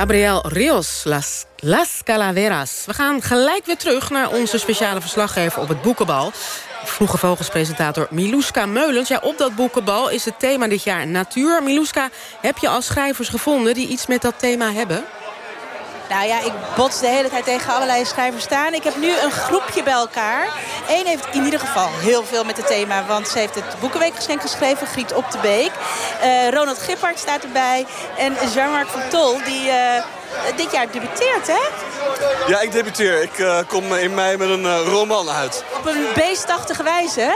Gabriel Rios, Las, Las Calaveras. We gaan gelijk weer terug naar onze speciale verslaggever op het Boekenbal. Vroege Vogelspresentator Miluska Meulens. Ja, op dat Boekenbal is het thema dit jaar natuur. Miluska, heb je al schrijvers gevonden die iets met dat thema hebben?
Nou ja, ik bots de hele tijd tegen allerlei schrijvers staan. Ik heb nu een groepje bij elkaar. Eén heeft in ieder geval heel veel met het thema. Want ze heeft het Boekenweekgeschenk geschreven. Griet op de Beek. Eh, Ronald Gippard staat erbij. En Jean-Marc van Tol, die eh, dit jaar debuteert, hè?
Ja, ik debuteer. Ik eh, kom in mei met een roman uit.
Op een beestachtige wijze, hè?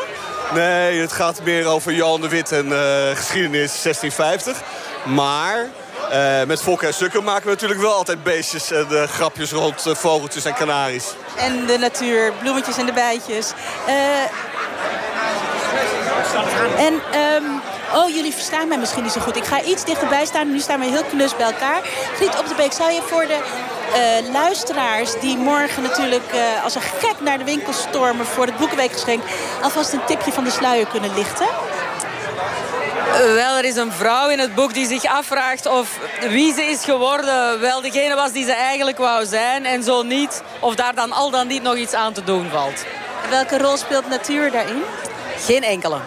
Nee, het gaat meer over Johan de Wit en geschiedenis 1650. Maar eh, met Fokker en Sukker maken we natuurlijk wel altijd beestjes en eh, grapjes rond eh, vogeltjes en kanaries.
En de natuur, bloemetjes en de bijtjes. En, ehm, oh, jullie verstaan mij misschien niet zo goed. Ik ga iets dichterbij staan. Nu staan we heel knus bij elkaar. Griet op de Beek, zou je voor de luisteraars... die morgen natuurlijk als een gek naar de winkel stormen... voor het Boekenweekgeschenk... alvast een tipje van de sluier kunnen lichten?
Wel, er is een vrouw in het boek die zich afvraagt of wie ze is geworden... wel degene was die ze eigenlijk wou zijn en zo niet... of daar dan al dan niet nog iets aan te doen valt.
Welke rol speelt natuur daarin?
Geen enkele.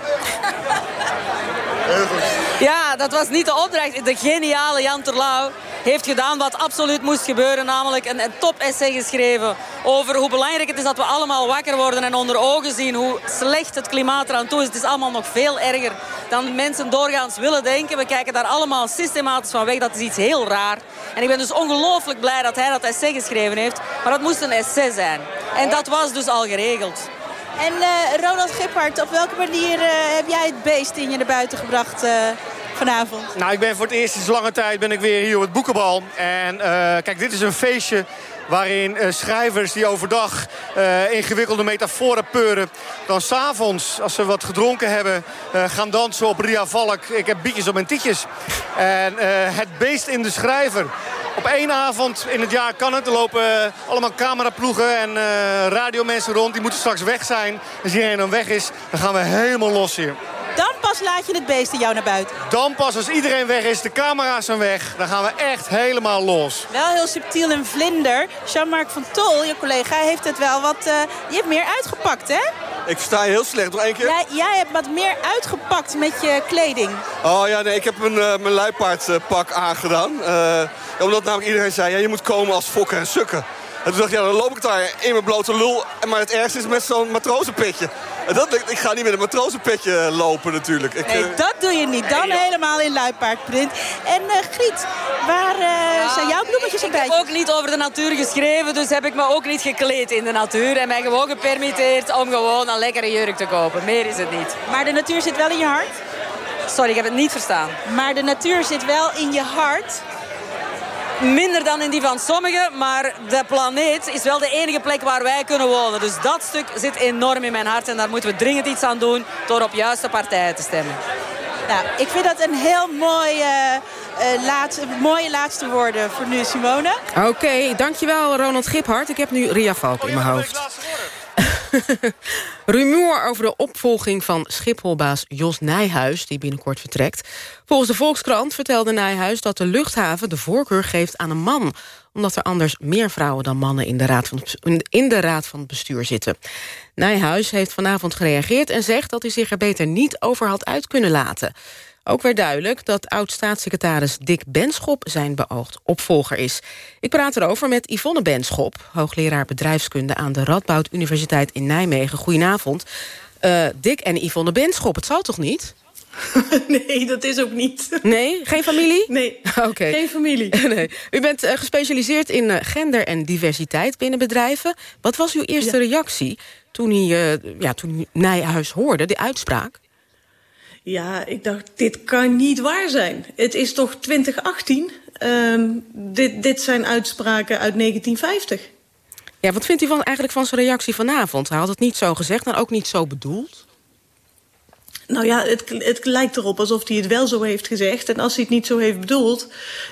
Ja, dat was niet de opdracht. De geniale Jan Terlouw heeft gedaan wat absoluut moest gebeuren. Namelijk een, een top-essay geschreven over hoe belangrijk het is dat we allemaal wakker worden en onder ogen zien hoe slecht het klimaat eraan toe is. Het is allemaal nog veel erger dan mensen doorgaans willen denken. We kijken daar allemaal systematisch van weg. Dat is iets heel raar. En ik ben dus ongelooflijk blij dat hij dat essay geschreven heeft. Maar dat moest een essay zijn. En dat was dus al geregeld.
En eh, Ronald Gippard, op welke manier eh, heb jij het beest in je naar buiten gebracht eh, vanavond?
Nou, ik ben voor het eerst sinds lange tijd ben ik weer hier op het boekenbal. En eh, kijk, dit is een feestje waarin eh, schrijvers die overdag eh, ingewikkelde metaforen peuren... dan s'avonds, als ze wat gedronken hebben, gaan dansen op Ria Valk. Ik heb bietjes op mijn tietjes. En het beest in de schrijver. Op één avond in het jaar kan het. Er lopen allemaal cameraploegen en radiomensen rond. Die moeten straks weg zijn. Als iedereen dan weg is, dan gaan we helemaal los hier.
Dan pas laat je het beest in jou naar buiten.
Dan pas als iedereen weg is, de camera's zijn weg, dan gaan we echt helemaal los.
Wel heel subtiel en vlinder. Jean-Marc van Tol, je collega, heeft het wel wat... eh, je hebt meer uitgepakt, hè?
Ik versta je heel slecht. Nog één keer?
Jij, jij hebt wat meer uitgepakt met je kleding.
Oh ja, nee, ik heb een, eh, mijn luipaardpak aangedaan. Eh, omdat namelijk iedereen zei, ja, je moet komen als fokker en sukken. En toen dacht ik, ja, dan loop ik daar in mijn blote lul. En Maar het ergste is met zo'n matrozenpetje. En dat, ik ga niet met een matrozenpetje lopen natuurlijk. Ik,
Nee,
eh,
dat doe je niet. Dan helemaal in luipaardprint. En eh, Griet, waar eh, zijn jouw bloemetjes en
Ik heb ook niet over de natuur geschreven, dus heb ik me ook niet gekleed in de natuur. En mij gewoon gepermitteerd om gewoon een lekkere jurk te kopen. Meer is het niet.
Maar de natuur zit wel in je hart?
Sorry, ik heb het niet verstaan.
Maar de natuur zit wel in je hart.
Minder dan in die van sommigen, maar de planeet is wel de enige plek waar wij kunnen wonen. Dus dat stuk zit enorm in mijn hart en daar moeten we dringend iets aan doen door op juiste partijen te stemmen.
Nou, ik vind dat een heel mooi, eh, eh, laat, mooie laatste woorden voor nu, Simone.
Oké, dankjewel Ronald Giphart. Ik heb nu Ria Valk in mijn hoofd. Rumoer over de opvolging van Schipholbaas Jos Nijhuis... die binnenkort vertrekt. Volgens de Volkskrant vertelde Nijhuis dat de luchthaven... de voorkeur geeft aan een man omdat er anders meer vrouwen dan mannen in de, raad van in de raad van bestuur zitten. Nijhuis heeft vanavond gereageerd en zegt dat hij zich er beter niet over had uit kunnen laten. Ook werd duidelijk dat oud-staatssecretaris Dick Benschop zijn beoogd opvolger is. Ik praat erover met Yvonne Benschop, hoogleraar bedrijfskunde aan de Radboud Universiteit in Nijmegen. Goedenavond. Uh, Dick en Yvonne Benschop, het zal toch niet?
Nee, dat is ook niet.
Nee? Geen familie?
Nee,
Oké.
geen familie.
nee. U bent uh, gespecialiseerd in uh, gender en diversiteit binnen bedrijven. Wat was uw eerste ja. reactie toen u, ja, toen u Nijhuis hoorde, de uitspraak?
Ja, ik dacht, dit kan niet waar zijn. Het is toch 2018? Um, dit, dit zijn uitspraken uit 1950.
Ja, wat vindt u van, eigenlijk van zijn reactie vanavond? Hij had het niet zo gezegd en ook niet zo bedoeld.
Nou ja, het, het lijkt erop alsof hij het wel zo heeft gezegd. En als hij het niet zo heeft bedoeld,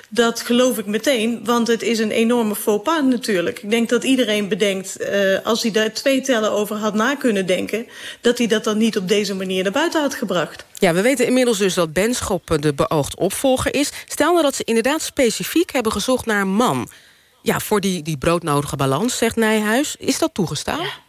dat geloof ik meteen. Want het is een enorme faux pas natuurlijk. Ik denk dat iedereen bedenkt, uh, als hij daar twee tellen over had na kunnen denken... dat hij dat dan niet op deze manier naar buiten had gebracht.
Ja, we weten inmiddels dus dat Benschop de beoogd opvolger is. Stel nou dat ze inderdaad specifiek hebben gezocht naar een man. Ja, voor die, die broodnodige balans, zegt Nijhuis. Is dat toegestaan? Ja.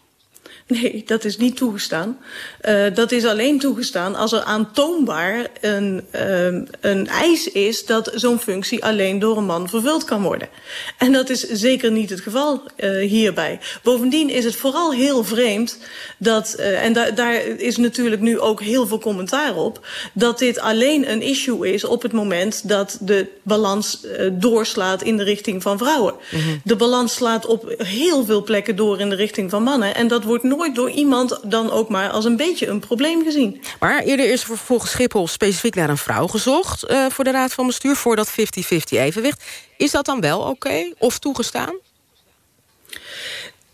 Nee, dat is niet toegestaan. Uh, dat is alleen toegestaan als er aantoonbaar een, uh, een eis is... dat zo'n functie alleen door een man vervuld kan worden. En dat is zeker niet het geval uh, hierbij. Bovendien is het vooral heel vreemd dat... en da daar is natuurlijk nu ook heel veel commentaar op... dat dit alleen een issue is op het moment dat de balans doorslaat... in de richting van vrouwen. Mm -hmm. De balans slaat op heel veel plekken door in de richting van mannen. En dat wordt nooit door iemand dan ook maar als een beetje een probleem gezien.
Maar eerder is er volgens Schiphol specifiek naar een vrouw gezocht... Uh, voor de Raad van Bestuur, voor dat 50-50 evenwicht. Is dat dan wel oké of toegestaan?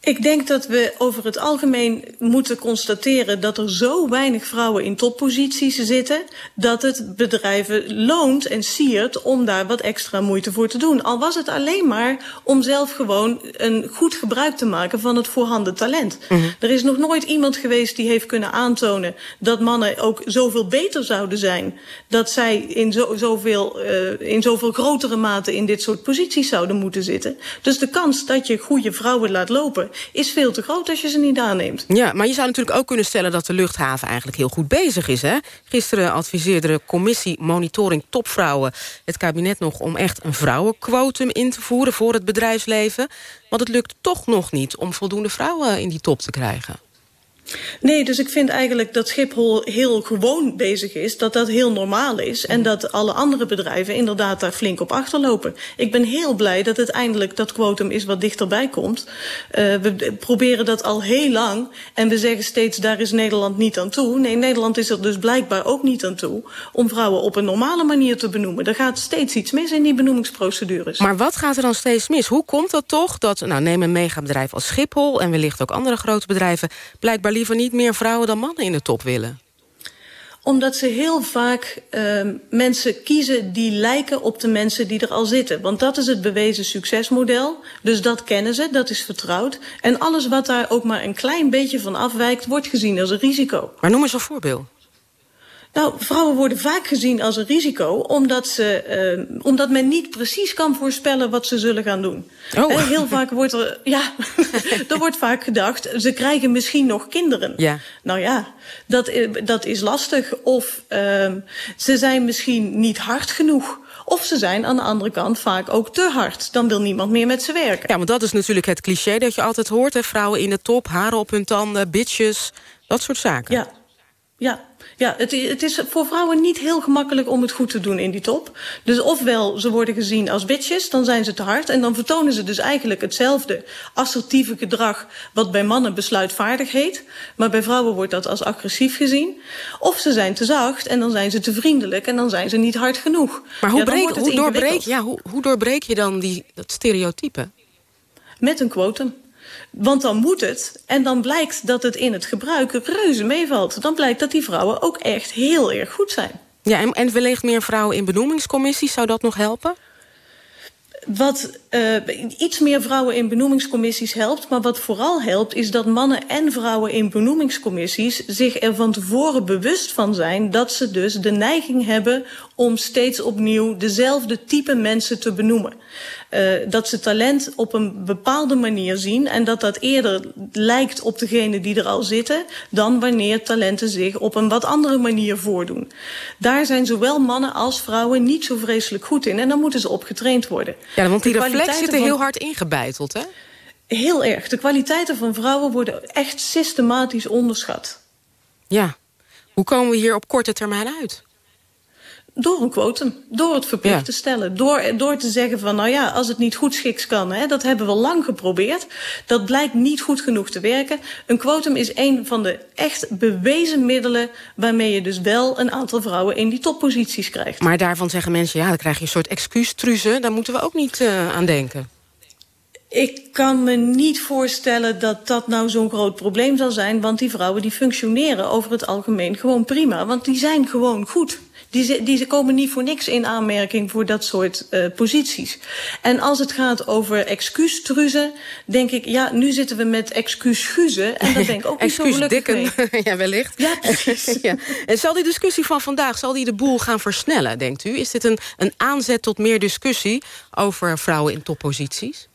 Ik denk dat we over het algemeen moeten constateren dat er zo weinig vrouwen in topposities zitten, dat het bedrijven loont en siert om daar wat extra moeite voor te doen. Al was het alleen maar om zelf gewoon een goed gebruik te maken van het voorhanden talent. Mm -hmm. Er is nog nooit iemand geweest die heeft kunnen aantonen dat mannen ook zoveel beter zouden zijn, dat zij in, zo, zoveel, uh, in zoveel grotere mate in dit soort posities zouden moeten zitten. Dus de kans dat je goede vrouwen laat lopen, is veel te groot als je ze niet aanneemt.
Ja, maar je zou natuurlijk ook kunnen stellen dat de luchthaven eigenlijk heel goed bezig is. Hè? Gisteren adviseerde de commissie Monitoring Topvrouwen het kabinet nog om echt een vrouwenquotum in te voeren voor het bedrijfsleven. Want het lukt toch nog niet om voldoende vrouwen in die top te krijgen.
Nee, dus ik vind eigenlijk dat Schiphol heel gewoon bezig is. Dat dat heel normaal is. En dat alle andere bedrijven inderdaad daar flink op achterlopen. Ik ben heel blij dat uiteindelijk dat quotum is wat dichterbij komt. Uh, we proberen dat al heel lang. En we zeggen steeds, daar is Nederland niet aan toe. Nee, Nederland is er dus blijkbaar ook niet aan toe. Om vrouwen op een normale manier te benoemen. Er gaat steeds iets mis in die benoemingsprocedures.
Maar wat gaat er dan steeds mis? Hoe komt dat toch dat, nou neem een megabedrijf als Schiphol... en wellicht ook andere grote bedrijven... blijkbaar liever niet meer vrouwen dan mannen in de top willen?
Omdat ze heel vaak uh, mensen kiezen die lijken op de mensen die er al zitten. Want dat is het bewezen succesmodel. Dus dat kennen ze, dat is vertrouwd. En alles wat daar ook maar een klein beetje van afwijkt... wordt gezien als een risico.
Maar noem eens een voorbeeld.
Nou, vrouwen worden vaak gezien als een risico... omdat, ze, uh, omdat men niet precies kan voorspellen wat ze zullen gaan doen.
Oh.
He, heel vaak wordt er... Ja, er wordt vaak gedacht, ze krijgen misschien nog kinderen.
Ja.
Nou ja, dat, dat is lastig. Of uh, ze zijn misschien niet hard genoeg... Of ze zijn aan de andere kant vaak ook te hard. Dan wil niemand meer met ze werken.
Ja, want dat is natuurlijk het cliché dat je altijd hoort. Hè? Vrouwen in de top, haren op hun tanden, bitches. Dat soort zaken.
Ja, ja. Ja, het, het, is voor vrouwen niet heel gemakkelijk om het goed te doen in die top. Dus ofwel ze worden gezien als bitches, dan zijn ze te hard... en dan vertonen ze dus eigenlijk hetzelfde assertieve gedrag... wat bij mannen besluitvaardig heet. Maar bij vrouwen wordt dat als agressief gezien. Of ze zijn te zacht en dan zijn ze te vriendelijk... en dan zijn ze niet hard genoeg.
Maar hoe,
ja,
breek, hoe, doorbreek, ja, hoe, hoe doorbreek je dan die, dat stereotype?
Met een quotum. Want dan moet het. En dan blijkt dat het in het gebruik reuze meevalt. Dan blijkt dat die vrouwen ook echt heel erg goed zijn.
Ja, en, en wellicht meer vrouwen in benoemingscommissies. Zou dat nog helpen?
Wat uh, iets meer vrouwen in benoemingscommissies helpt... maar wat vooral helpt is dat mannen en vrouwen in benoemingscommissies... zich er van tevoren bewust van zijn dat ze dus de neiging hebben... om steeds opnieuw dezelfde type mensen te benoemen. Uh, dat ze talent op een bepaalde manier zien... en dat dat eerder lijkt op degene die er al zitten... dan wanneer talenten zich op een wat andere manier voordoen. Daar zijn zowel mannen als vrouwen niet zo vreselijk goed in... en dan moeten ze op getraind worden.
Ja, want die reflex zit er heel hard ingebeiteld, hè?
Heel erg. De kwaliteiten van vrouwen worden echt systematisch onderschat.
Ja. Hoe komen we hier op korte termijn uit?
Door een quotum, door het verplicht
Ja.
te stellen. Door, door te zeggen van, nou ja, als het niet goed schiks kan... Hè, dat hebben we lang geprobeerd. Dat blijkt niet goed genoeg te werken. Een quotum is een van de echt bewezen middelen... waarmee je dus wel een aantal vrouwen in die topposities krijgt.
Maar daarvan zeggen mensen, ja, dan krijg je een soort excuustruze. Daar moeten we ook niet uh, aan denken.
Ik kan me niet voorstellen dat dat nou zo'n groot probleem zal zijn... want die vrouwen die functioneren over het algemeen gewoon prima. Want die zijn gewoon goed. Die, die komen niet voor niks in aanmerking voor dat soort uh, posities. En als het gaat over excuustruzen, denk ik... ja, nu zitten we met excuusguzen en dat ben ik ook niet zo gelukkig mee.
ja, wellicht.
Ja, precies.
ja. En zal die discussie van vandaag, zal die de boel gaan versnellen, denkt u? Is dit een, een aanzet tot meer discussie over vrouwen in topposities?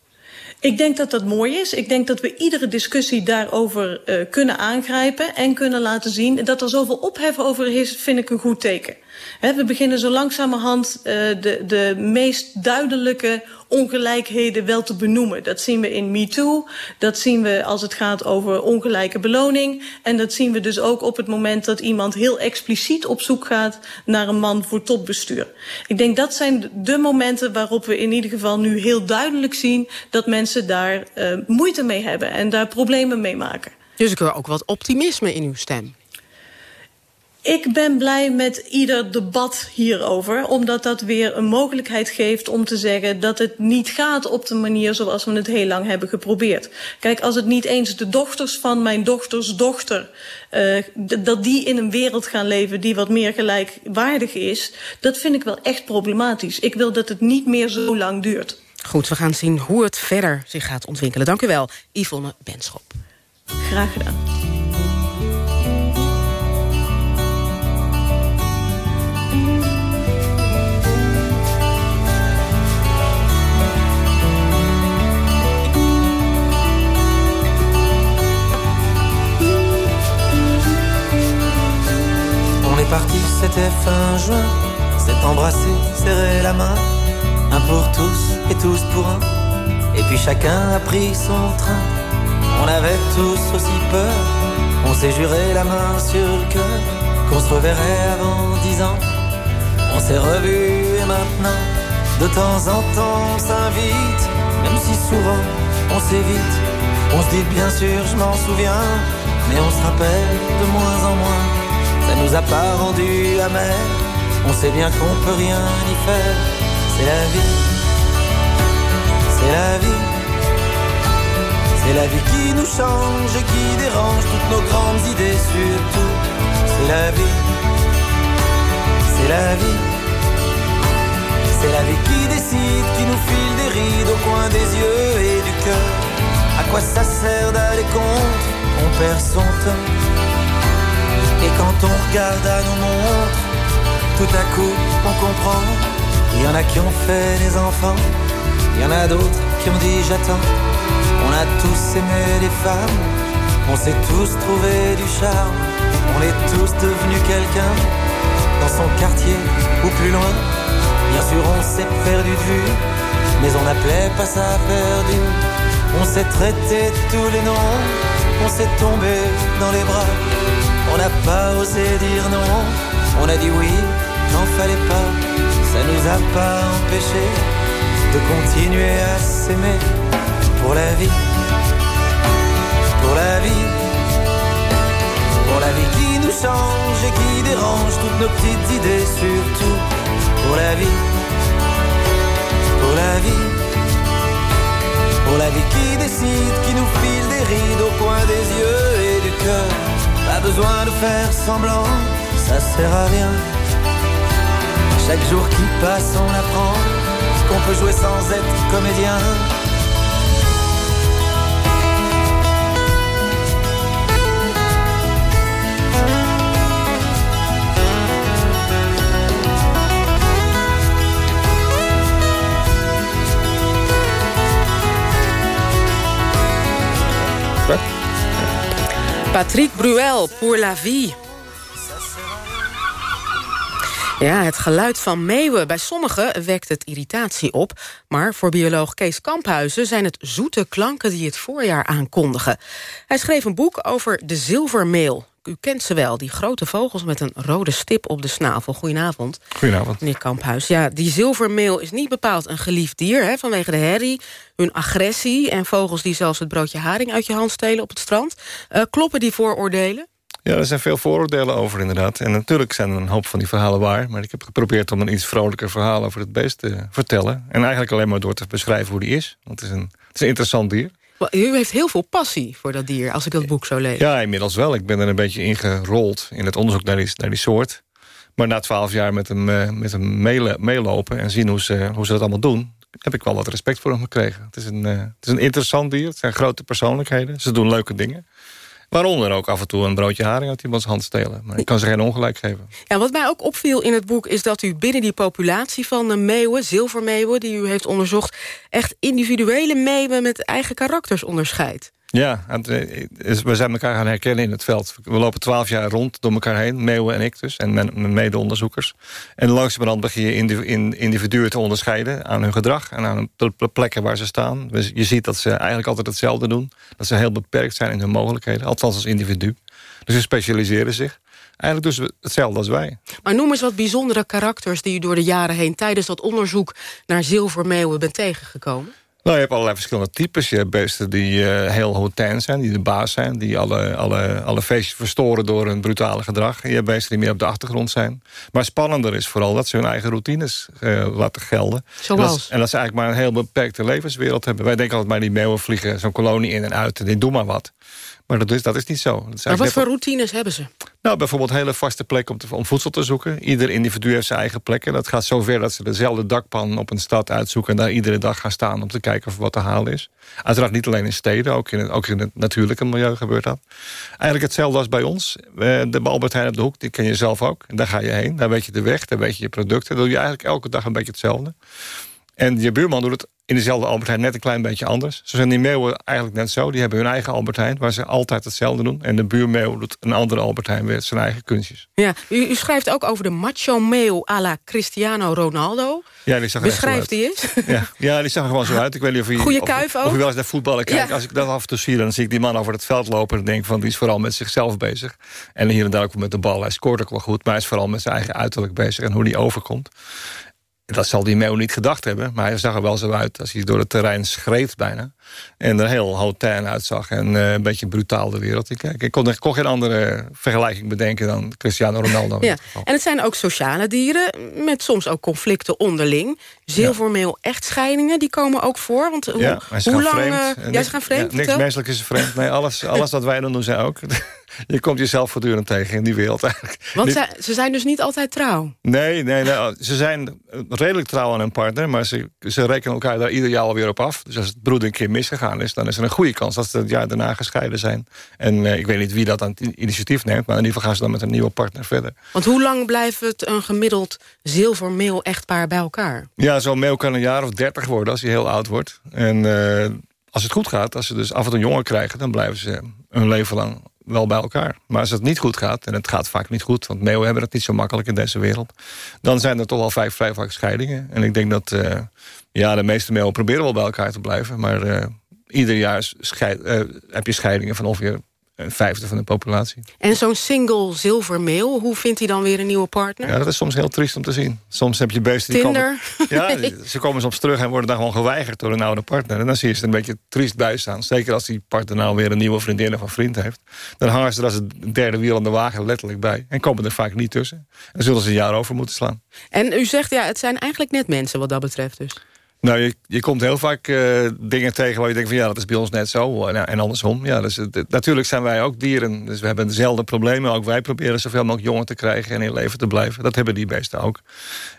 Ik denk dat dat mooi is. Ik denk dat we iedere discussie daarover uh, kunnen aangrijpen en kunnen laten zien. Dat er zoveel ophef over is, vind ik een goed teken. We beginnen zo langzamerhand uh, de, de meest duidelijke ongelijkheden wel te benoemen. Dat zien we in MeToo, dat zien we als het gaat over ongelijke beloning... en dat zien we dus ook op het moment dat iemand heel expliciet op zoek gaat... naar een man voor topbestuur. Ik denk dat zijn de momenten waarop we in ieder geval nu heel duidelijk zien... dat mensen daar uh, moeite mee hebben en daar problemen mee maken.
Dus ik hoor ook wat optimisme in uw stem.
Ik ben blij met ieder debat hierover, omdat dat weer een mogelijkheid geeft om te zeggen dat het niet gaat op de manier zoals we het heel lang hebben geprobeerd. Kijk, als het niet eens de dochters van mijn dochters dochter, uh, dat die in een wereld gaan leven die wat meer gelijkwaardig is, dat vind ik wel echt problematisch. Ik wil dat het niet meer zo lang duurt.
Goed, we gaan zien hoe het verder zich gaat ontwikkelen. Dank u wel, Yvonne Benschop.
Graag gedaan.
Juin. S'est embrassé, serré la main. Un pour tous et tous pour un. Et puis chacun a pris son train. On avait tous aussi peur. On s'est juré la main sur le cœur qu'on se reverrait avant dix ans. On s'est revus et maintenant, de temps en temps, on s'invite. Même si souvent on s'évite. On se dit bien sûr, je m'en souviens. Mais on se rappelle de moins en moins ça nous a pas rendu amers. On sait bien qu'on peut rien y faire. C'est la vie, c'est la vie. C'est la vie qui nous change et qui dérange toutes nos grandes idées surtout. C'est la vie, c'est la vie. C'est la vie qui décide, qui nous file des rides au coin des yeux et du cœur. À quoi ça sert d'aller contre? On perd son temps. Et quand on regarde à nos montres, tout à coup on comprend. Il y en a qui ont fait des enfants, il y en a d'autres qui ont dit j'attends. On a tous aimé les femmes, on s'est tous trouvé du charme. On est tous devenus quelqu'un dans son quartier ou plus loin. Bien sûr on s'est perdu de vue, mais on n'appelait pas ça perdu. On s'est traité tous les noms, on s'est tombé dans les bras. On n'a pas osé dire non, on a dit oui, n'en fallait pas. Ça nous a pas empêché de continuer à s'aimer pour la vie, pour la vie, pour la vie qui nous change et qui dérange toutes nos petites idées, surtout pour la vie, pour la vie. Pour la vie qui décide, qui nous file des rides au coin des yeux et du cœur pas besoin de faire semblant, ça sert à rien. Chaque jour qui passe, on apprend qu'on peut jouer sans être comédien.
Patrick Bruel, Pour la Vie. Ja, het geluid van meeuwen. Bij sommigen wekt het irritatie op. Maar voor bioloog Kees Kamphuizen zijn het zoete klanken die het voorjaar aankondigen. Hij schreef een boek over de zilvermeel. U kent ze wel, die grote vogels met een rode stip op de snavel. Goedenavond.
Goedenavond.
Meneer Kamphuis. Ja, die zilvermeel is niet bepaald een geliefd dier... Hè, vanwege de herrie, hun agressie... en vogels die zelfs het broodje haring uit je hand stelen op het strand. Uh, kloppen die vooroordelen?
Ja, er zijn veel vooroordelen over inderdaad. En natuurlijk zijn een hoop van die verhalen waar. Maar ik heb geprobeerd om een iets vrolijker verhaal over het beest te vertellen. En eigenlijk alleen maar door te beschrijven hoe die is. Want het is een, het is een interessant dier.
U heeft heel veel passie voor dat dier, als ik dat boek zo lees.
Ja, inmiddels wel. Ik ben er een beetje ingerold in het onderzoek naar die, naar die soort. Maar na twaalf jaar met hem, uh, met hem meelopen en zien hoe ze, hoe ze dat allemaal doen... heb ik wel wat respect voor hem gekregen. Het is, een, uh, het is een interessant dier, het zijn grote persoonlijkheden. Ze doen leuke dingen. Waaronder ook af en toe een broodje haring uit iemands hand stelen. Maar ik kan ze geen ongelijk geven.
Ja, wat mij ook opviel in het boek is dat u binnen die populatie van de meeuwen, zilvermeeuwen, die u heeft onderzocht, echt individuele meeuwen met eigen karakters onderscheidt.
Ja, eh, we zijn elkaar gaan herkennen in het veld. We lopen twaalf jaar rond door elkaar heen. Meeuwen en ik dus. En mijn, mede-onderzoekers. En langzamerhand begin je indi- in, individuen te onderscheiden... aan hun gedrag en aan de plekken waar ze staan. Dus je ziet dat ze eigenlijk altijd hetzelfde doen. Dat ze heel beperkt zijn in hun mogelijkheden. Althans als individu. Dus ze specialiseren zich. Eigenlijk ze hetzelfde als wij.
Maar noem eens wat bijzondere karakters die u door de jaren heen tijdens dat onderzoek naar zilvermeeuwen bent tegengekomen.
Nou, je hebt allerlei verschillende types. Je hebt beesten die eh, heel hotain zijn, die de baas zijn... die alle, alle, alle feestjes verstoren door hun brutale gedrag. Je hebt beesten die meer op de achtergrond zijn. Maar spannender is vooral dat ze hun eigen routines eh, laten gelden.
Zoals?
En dat, en dat ze eigenlijk maar een heel beperkte levenswereld hebben. Wij denken altijd maar die meeuwen vliegen zo'n kolonie in en uit... en die doen maar wat. Maar dat is, dat is niet zo. Is
Maar wat voor routines hebben ze?
nou, bijvoorbeeld hele vaste plekken om, te, om voedsel te zoeken. Ieder individu heeft zijn eigen plekken. Dat gaat zover dat ze dezelfde dakpan op een stad uitzoeken... en daar iedere dag gaan staan om te kijken of wat te halen is. Uiteraard niet alleen in steden, ook in het, ook in het natuurlijke milieu gebeurt dat. Eigenlijk hetzelfde als bij ons. Eh, De Albert Heijn op de hoek, die ken je zelf ook. En daar ga je heen, daar weet je de weg, daar weet je je producten. Dan doe je eigenlijk elke dag een beetje hetzelfde. En je buurman doet het in dezelfde Albert Heijn net een klein beetje anders. Zo zijn die meeuwen eigenlijk net zo. Die hebben hun eigen Albert Heijn, waar ze altijd hetzelfde doen. En de buurmeeuw doet een andere Albert Heijn weer zijn eigen kunstjes.
Ja, u, u schrijft ook over de macho meeuw à la Cristiano Ronaldo.
Ja, die zag er echt zo
Beschrijft
uit.
die eens?
Ja, ja, die zag er gewoon zo uit. Ik weet niet of je,
Goeie
of,
kuif
of
ook.
je wel eens naar voetballen kijkt.
Ja.
Als ik dat af en toe zie, dan zie ik die man over het veld lopen... en denk van, die is vooral met zichzelf bezig. En hier en daar ook met de bal. Hij scoort ook wel goed, maar hij is vooral met zijn eigen uiterlijk bezig... en hoe die overkomt. Dat zal die meeuw niet gedacht hebben, maar hij zag er wel zo uit... als hij door het terrein schreef bijna. En er heel hotain uitzag en eh, een beetje brutaal de wereld in kijken. Ik kon, ik kon geen andere vergelijking bedenken dan Cristiano Ronaldo.
Ja. En het zijn ook sociale dieren, met soms ook conflicten onderling. Zilvermeel echtscheidingen, die komen ook voor. Want hoe,
Ja,
hoe lang...
vreemd. En
ja, ze gaan vreemd,
ja, niks menselijk is vreemd. Nee, alles, alles wat wij doen, doen zij ook. Je komt jezelf voortdurend tegen in die wereld eigenlijk.
Want zij- ze zijn dus niet altijd trouw.
Nee, nee, nee, ze zijn redelijk trouw aan hun partner... maar ze, ze rekenen elkaar daar ieder jaar alweer op af. Dus als het broed een keer misgegaan is... dan is er een goede kans dat ze het jaar daarna gescheiden zijn. En eh, ik weet niet wie dat aan het initiatief neemt... maar in ieder geval gaan ze dan met een nieuwe partner verder.
Want hoe lang blijft het een gemiddeld zilvermeel echtpaar bij elkaar?
Ja, zo'n meeuw kan een jaar of dertig worden als hij heel oud wordt. En eh, als het goed gaat, als ze dus af en toe jongen krijgen... dan blijven ze hun leven lang wel bij elkaar. Maar als het niet goed gaat, en het gaat vaak niet goed... want meeuwen hebben het niet zo makkelijk in deze wereld... dan zijn er toch al vijf, vrij vaak scheidingen. En ik denk dat eh, ja, de meeste meeuwen proberen wel bij elkaar te blijven... maar eh, ieder jaar scheid- eh, heb je scheidingen van ongeveer een vijfde van de populatie.
En zo'n single zilvermeel, hoe vindt hij dan weer een nieuwe partner?
Ja, dat is soms heel triest om te zien. Soms heb je beesten die
Tinder?
komen... Ja, ze komen soms terug en worden dan gewoon geweigerd door een oude partner. En dan zie je ze een beetje triest bij staan. Zeker als die partner nou weer een nieuwe vriendin of een vriend heeft. Dan hangen ze er als een derde wiel aan de wagen letterlijk bij. En komen er vaak niet tussen. En zullen ze een jaar over moeten slaan.
En u zegt, ja, het zijn eigenlijk net mensen wat dat betreft dus.
Nou, je, je komt heel vaak eh, dingen tegen waar je denkt van ja, dat is bij ons net zo. En, en andersom. Ja, dus, het- het- natuurlijk zijn wij ook dieren. Dus we hebben dezelfde problemen. Ook wij proberen zoveel mogelijk jongen te krijgen en in leven te blijven. Dat hebben die beesten ook.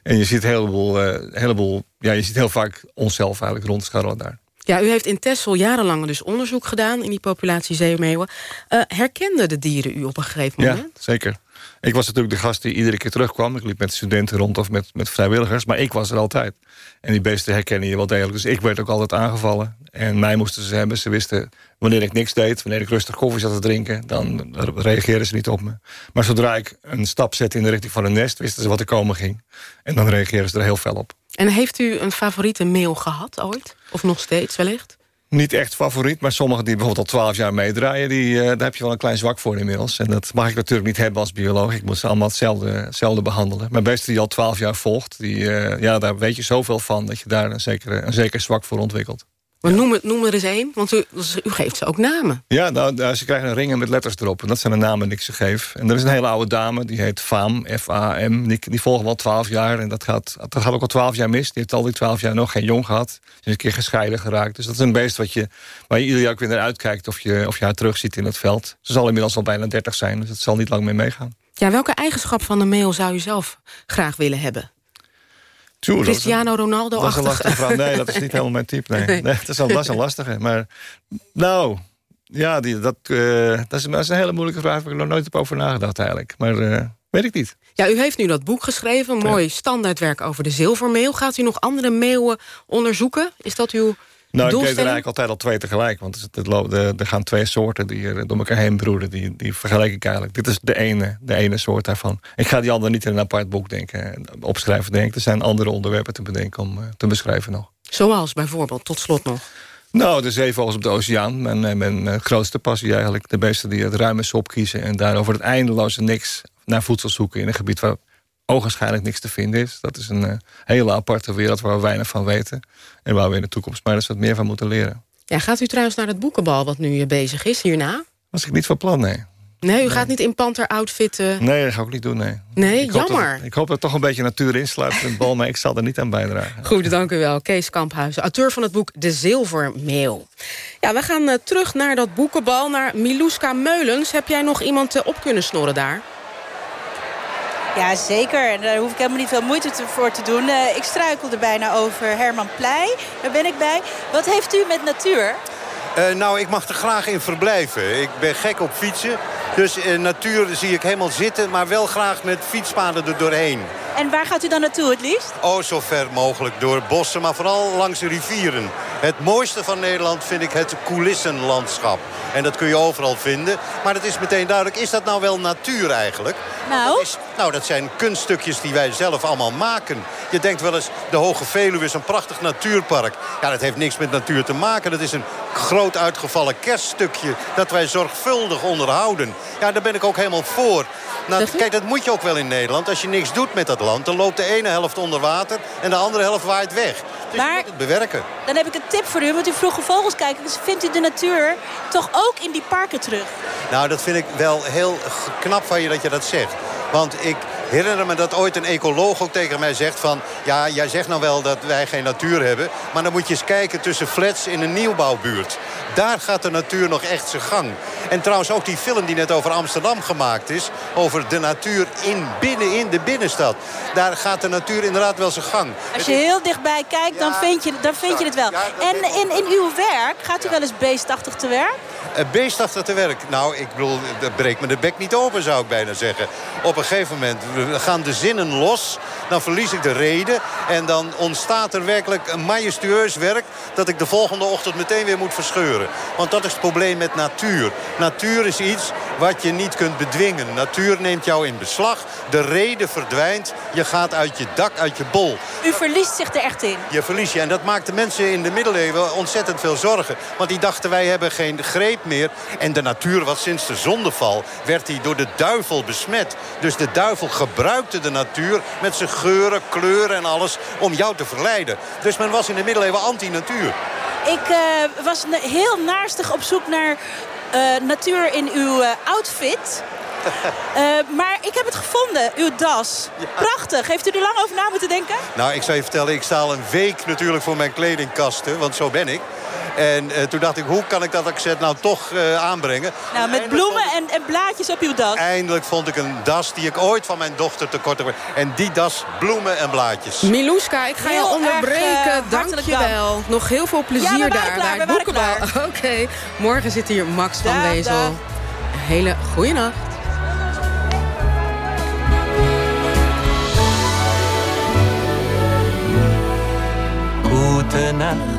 En je ziet, een heleboel, eh, heleboel, ja, je ziet heel vaak onszelf eigenlijk rondscharrelen daar.
Ja, u heeft in Texel jarenlang dus onderzoek gedaan... in die populatie zeemeeuwen. Eh herkenden de dieren u op een gegeven moment?
Ja, zeker. Ik was natuurlijk de gast die iedere keer terugkwam. Ik liep met studenten rond of met, met vrijwilligers. Maar ik was er altijd. En die beesten herkennen je wel degelijk. Dus ik werd ook altijd aangevallen. En mij moesten ze hebben. Ze wisten wanneer ik niks deed. Wanneer ik rustig koffie zat te drinken. Dan reageerden ze niet op me. Maar zodra ik een stap zette in de richting van een nest... wisten ze wat er komen ging. En dan reageerden ze er heel fel op.
En heeft u een favoriete meel gehad ooit? Of nog steeds wellicht?
Niet echt favoriet, maar sommigen die bijvoorbeeld al twaalf jaar meedraaien... Die, eh, daar heb je wel een klein zwak voor inmiddels. En dat mag ik natuurlijk niet hebben als bioloog. Ik moet ze allemaal hetzelfde, hetzelfde behandelen. Maar beesten die al twaalf jaar volgt, die, eh, ja, daar weet je zoveel van... dat je daar een zeker, een zeker zwak voor ontwikkelt.
Maar noem, het- noem er eens één, want u, dus u geeft ze ook namen.
Ja, nou, ze krijgen een ringen met letters erop. En dat zijn de namen die ik ze geef. En er is een hele oude dame, die heet Faam, F-A-M. Die, die volgen wel twaalf jaar. En dat gaat, dat gaat ook al twaalf jaar mis. Die heeft al die twaalf jaar nog geen jong gehad. Ze is een keer gescheiden geraakt. Dus dat is een beest wat je, waar je ieder jaar ook weer naar uitkijkt... of je, of je haar terugziet in het veld. Ze zal inmiddels al bijna dertig zijn. Dus het zal niet lang meer meegaan.
Ja, welke eigenschap van de meel zou u zelf graag willen hebben?
Tjoe,
Cristiano Ronaldo
Dat is een lastige vraag. Nee, dat is niet helemaal mijn type. Nee.
Nee.
Nee. dat, is een, dat is een lastige. Maar nou, Ja, die, dat, eh, dat, is, dat is een hele moeilijke vraag. Daar heb ik nog nooit op over nagedacht eigenlijk. Maar eh, weet ik niet.
Ja, u heeft nu dat boek geschreven. Mooi standaardwerk over de zilvermeel. Gaat u nog andere meeuwen onderzoeken? Is dat uw
Nou, ik deed er eigenlijk altijd al twee tegelijk. Want er gaan twee soorten die er door elkaar heen broeden. Die, die vergelijk ik eigenlijk. Dit is de ene, de ene soort daarvan. Ik ga die andere niet in een apart boek denken, opschrijven. Denk. Er zijn andere onderwerpen te bedenken om eh, te beschrijven nog.
Zoals bijvoorbeeld, tot slot nog.
Nou, de zeevogels op de oceaan. Mijn, eh, mijn eh, grootste passie eigenlijk. De beesten die het ruime sop kiezen... en daar over het eindeloze niks naar voedsel zoeken... in een gebied waar ogenschijnlijk niks te vinden is. Dat is een eh, hele aparte wereld waar we weinig van weten. En waar we in de toekomst maar eens wat meer van moeten leren.
Ja, gaat u trouwens naar het boekenbal wat nu eh, bezig is hierna?
Was ik niet van plan, nee.
Nee, u gaat niet in panter-outfit... eh,
Nee, dat ga ik ook niet doen, nee.
Nee,
Ik hoop
jammer.
Dat, ik hoop dat toch een beetje natuur insluit in het bal... maar ik zal er niet aan bijdragen.
Goed, dank u wel. Kees Kamphuizen, auteur van het boek De Zilvermeel. Ja, we gaan eh, terug naar dat boekenbal, naar Miluska Meulens. Heb jij nog iemand eh, op kunnen snorren daar?
Ja, zeker. En daar hoef ik helemaal niet veel moeite te- voor te doen. Eh, ik struikelde bijna over Herman Pleij. Daar ben ik bij. Wat heeft u met natuur?
Eh, nou, ik mag er graag in verblijven. Ik ben gek op fietsen. Dus in natuur zie ik helemaal zitten, maar wel graag met fietspaden er doorheen.
En waar gaat u dan naartoe het liefst?
Oh, zo ver mogelijk door bossen, maar vooral langs de rivieren. Het mooiste van Nederland vind ik het coulissenlandschap. En dat kun je overal vinden. Maar het is meteen duidelijk, is dat nou wel natuur eigenlijk?
Nou?
Dat is, nou, dat zijn kunststukjes die wij zelf allemaal maken. Je denkt wel eens, de Hoge Veluwe is een prachtig natuurpark. Ja, dat heeft niks met natuur te maken. Dat is een groot uitgevallen kerststukje dat wij zorgvuldig onderhouden. Ja, daar ben ik ook helemaal voor. Nou, kijk, dat moet je ook wel in Nederland. Als je niks doet met dat land, dan loopt de ene helft onder water... en de andere helft waait weg. Dus je moet het bewerken.
Dan heb ik een tip voor u, want u vroeg vogels kijken. Dus vindt u de natuur toch ook in die parken terug?
Nou, dat vind ik wel heel knap van je dat je dat zegt. Want ik herinner me dat ooit een ecoloog ook tegen mij zegt van... ja, jij zegt nou wel dat wij geen natuur hebben... maar dan moet je eens kijken tussen flats in een nieuwbouwbuurt. Daar gaat de natuur nog echt zijn gang. En trouwens ook die film die net over Amsterdam gemaakt is... over de natuur in, binnen in de binnenstad. Daar gaat de natuur inderdaad wel zijn gang.
Als je heel dichtbij kijkt, dan vind je, dan vind je het wel. En in, in uw werk, gaat u wel eens beestachtig te werk?
Eh, Beestachtig te werk. Nou, ik bedoel, dat breekt me de bek niet open, zou ik bijna zeggen. Op een gegeven moment gaan de zinnen los. Dan verlies ik de reden. En dan ontstaat er werkelijk een majestueus werk... dat ik de volgende ochtend meteen weer moet verscheuren. Want dat is het probleem met natuur. Natuur is iets wat je niet kunt bedwingen. Natuur neemt jou in beslag. De reden verdwijnt. Je gaat uit je dak, uit je bol.
U verliest zich er echt in.
Je verlies je. En dat maakte mensen in de middeleeuwen ontzettend veel zorgen. Want die dachten wij hebben geen greep meer. En de natuur was sinds de zondeval werd die door de duivel besmet. Dus de duivel gebruikte de natuur met zijn geuren, kleuren en alles om jou te verleiden. Dus men was in de middeleeuwen anti-natuur.
Ik eh, was heel naarstig op zoek naar eh, natuur in uw eh, outfit. Maar ik heb het gevonden, uw das. Prachtig. Heeft u er lang over na moeten denken?
Nou, ik zou je vertellen, ik sta al een week natuurlijk voor mijn kledingkasten. Want zo ben ik. En eh, toen dacht ik, hoe kan ik dat accent nou toch eh, aanbrengen?
Nou, met bloemen en, en blaadjes op uw das.
Eindelijk vond ik een das die ik ooit van mijn dochter tekort heb. En die das, bloemen en blaadjes.
Miluska, ik ga
Heel
je onderbreken.
erg, eh,
Dank je wel. Nog heel veel
Ja,
plezier
we waren
daar
klaar,
bij
we
het. Oké, morgen zit hier Max van Wezel. Een hele goede nacht.
Gute Nacht,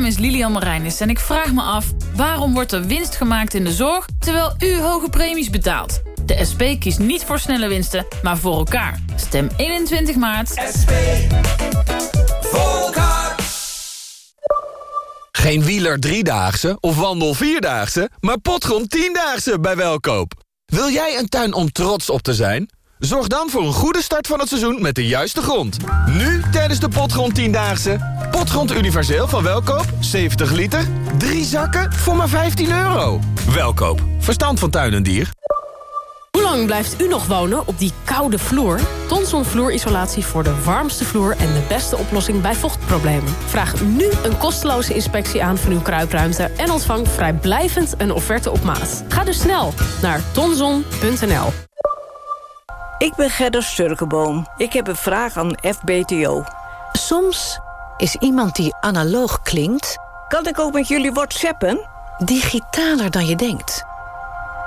Naam is Lilian Marijnis en ik vraag me af... waarom wordt er winst gemaakt in de zorg... terwijl u hoge premies betaalt? De SP kiest niet voor snelle winsten, maar voor elkaar. Stem 21 maart. SP.
Voor elkaar. Geen wieler driedaagse of wandel vierdaagse, maar potgrond tiendaagse bij Welkoop. Wil jij een tuin om trots op te zijn? Zorg dan voor een goede start van het seizoen met de juiste grond. Nu tijdens de Potgrond 10-daagse. Potgrond universeel van Welkoop, 70 liter. Drie zakken voor maar 15 euro. Welkoop, verstand van tuin en dier.
Hoe lang blijft u nog wonen op die koude vloer? Tonson vloerisolatie voor de warmste vloer en de beste oplossing bij vochtproblemen. Vraag nu een kosteloze inspectie aan van uw kruipruimte... en ontvang vrijblijvend een offerte op maat. Ga dus snel naar tonson.nl.
Ik ben Gerda Sturkenboom. Ik heb een vraag aan FBTO.
Soms is iemand die analoog klinkt...
Kan ik ook met jullie whatsappen?
Digitaler dan je denkt.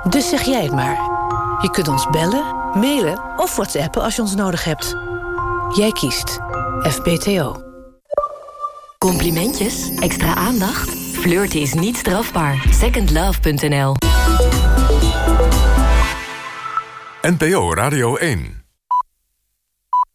Dus zeg jij het maar. Je kunt ons bellen, mailen of whatsappen als je ons nodig hebt. Jij kiest FBTO.
Complimentjes? Extra aandacht? Flirten is niet strafbaar. Secondlove.nl
NPO Radio 1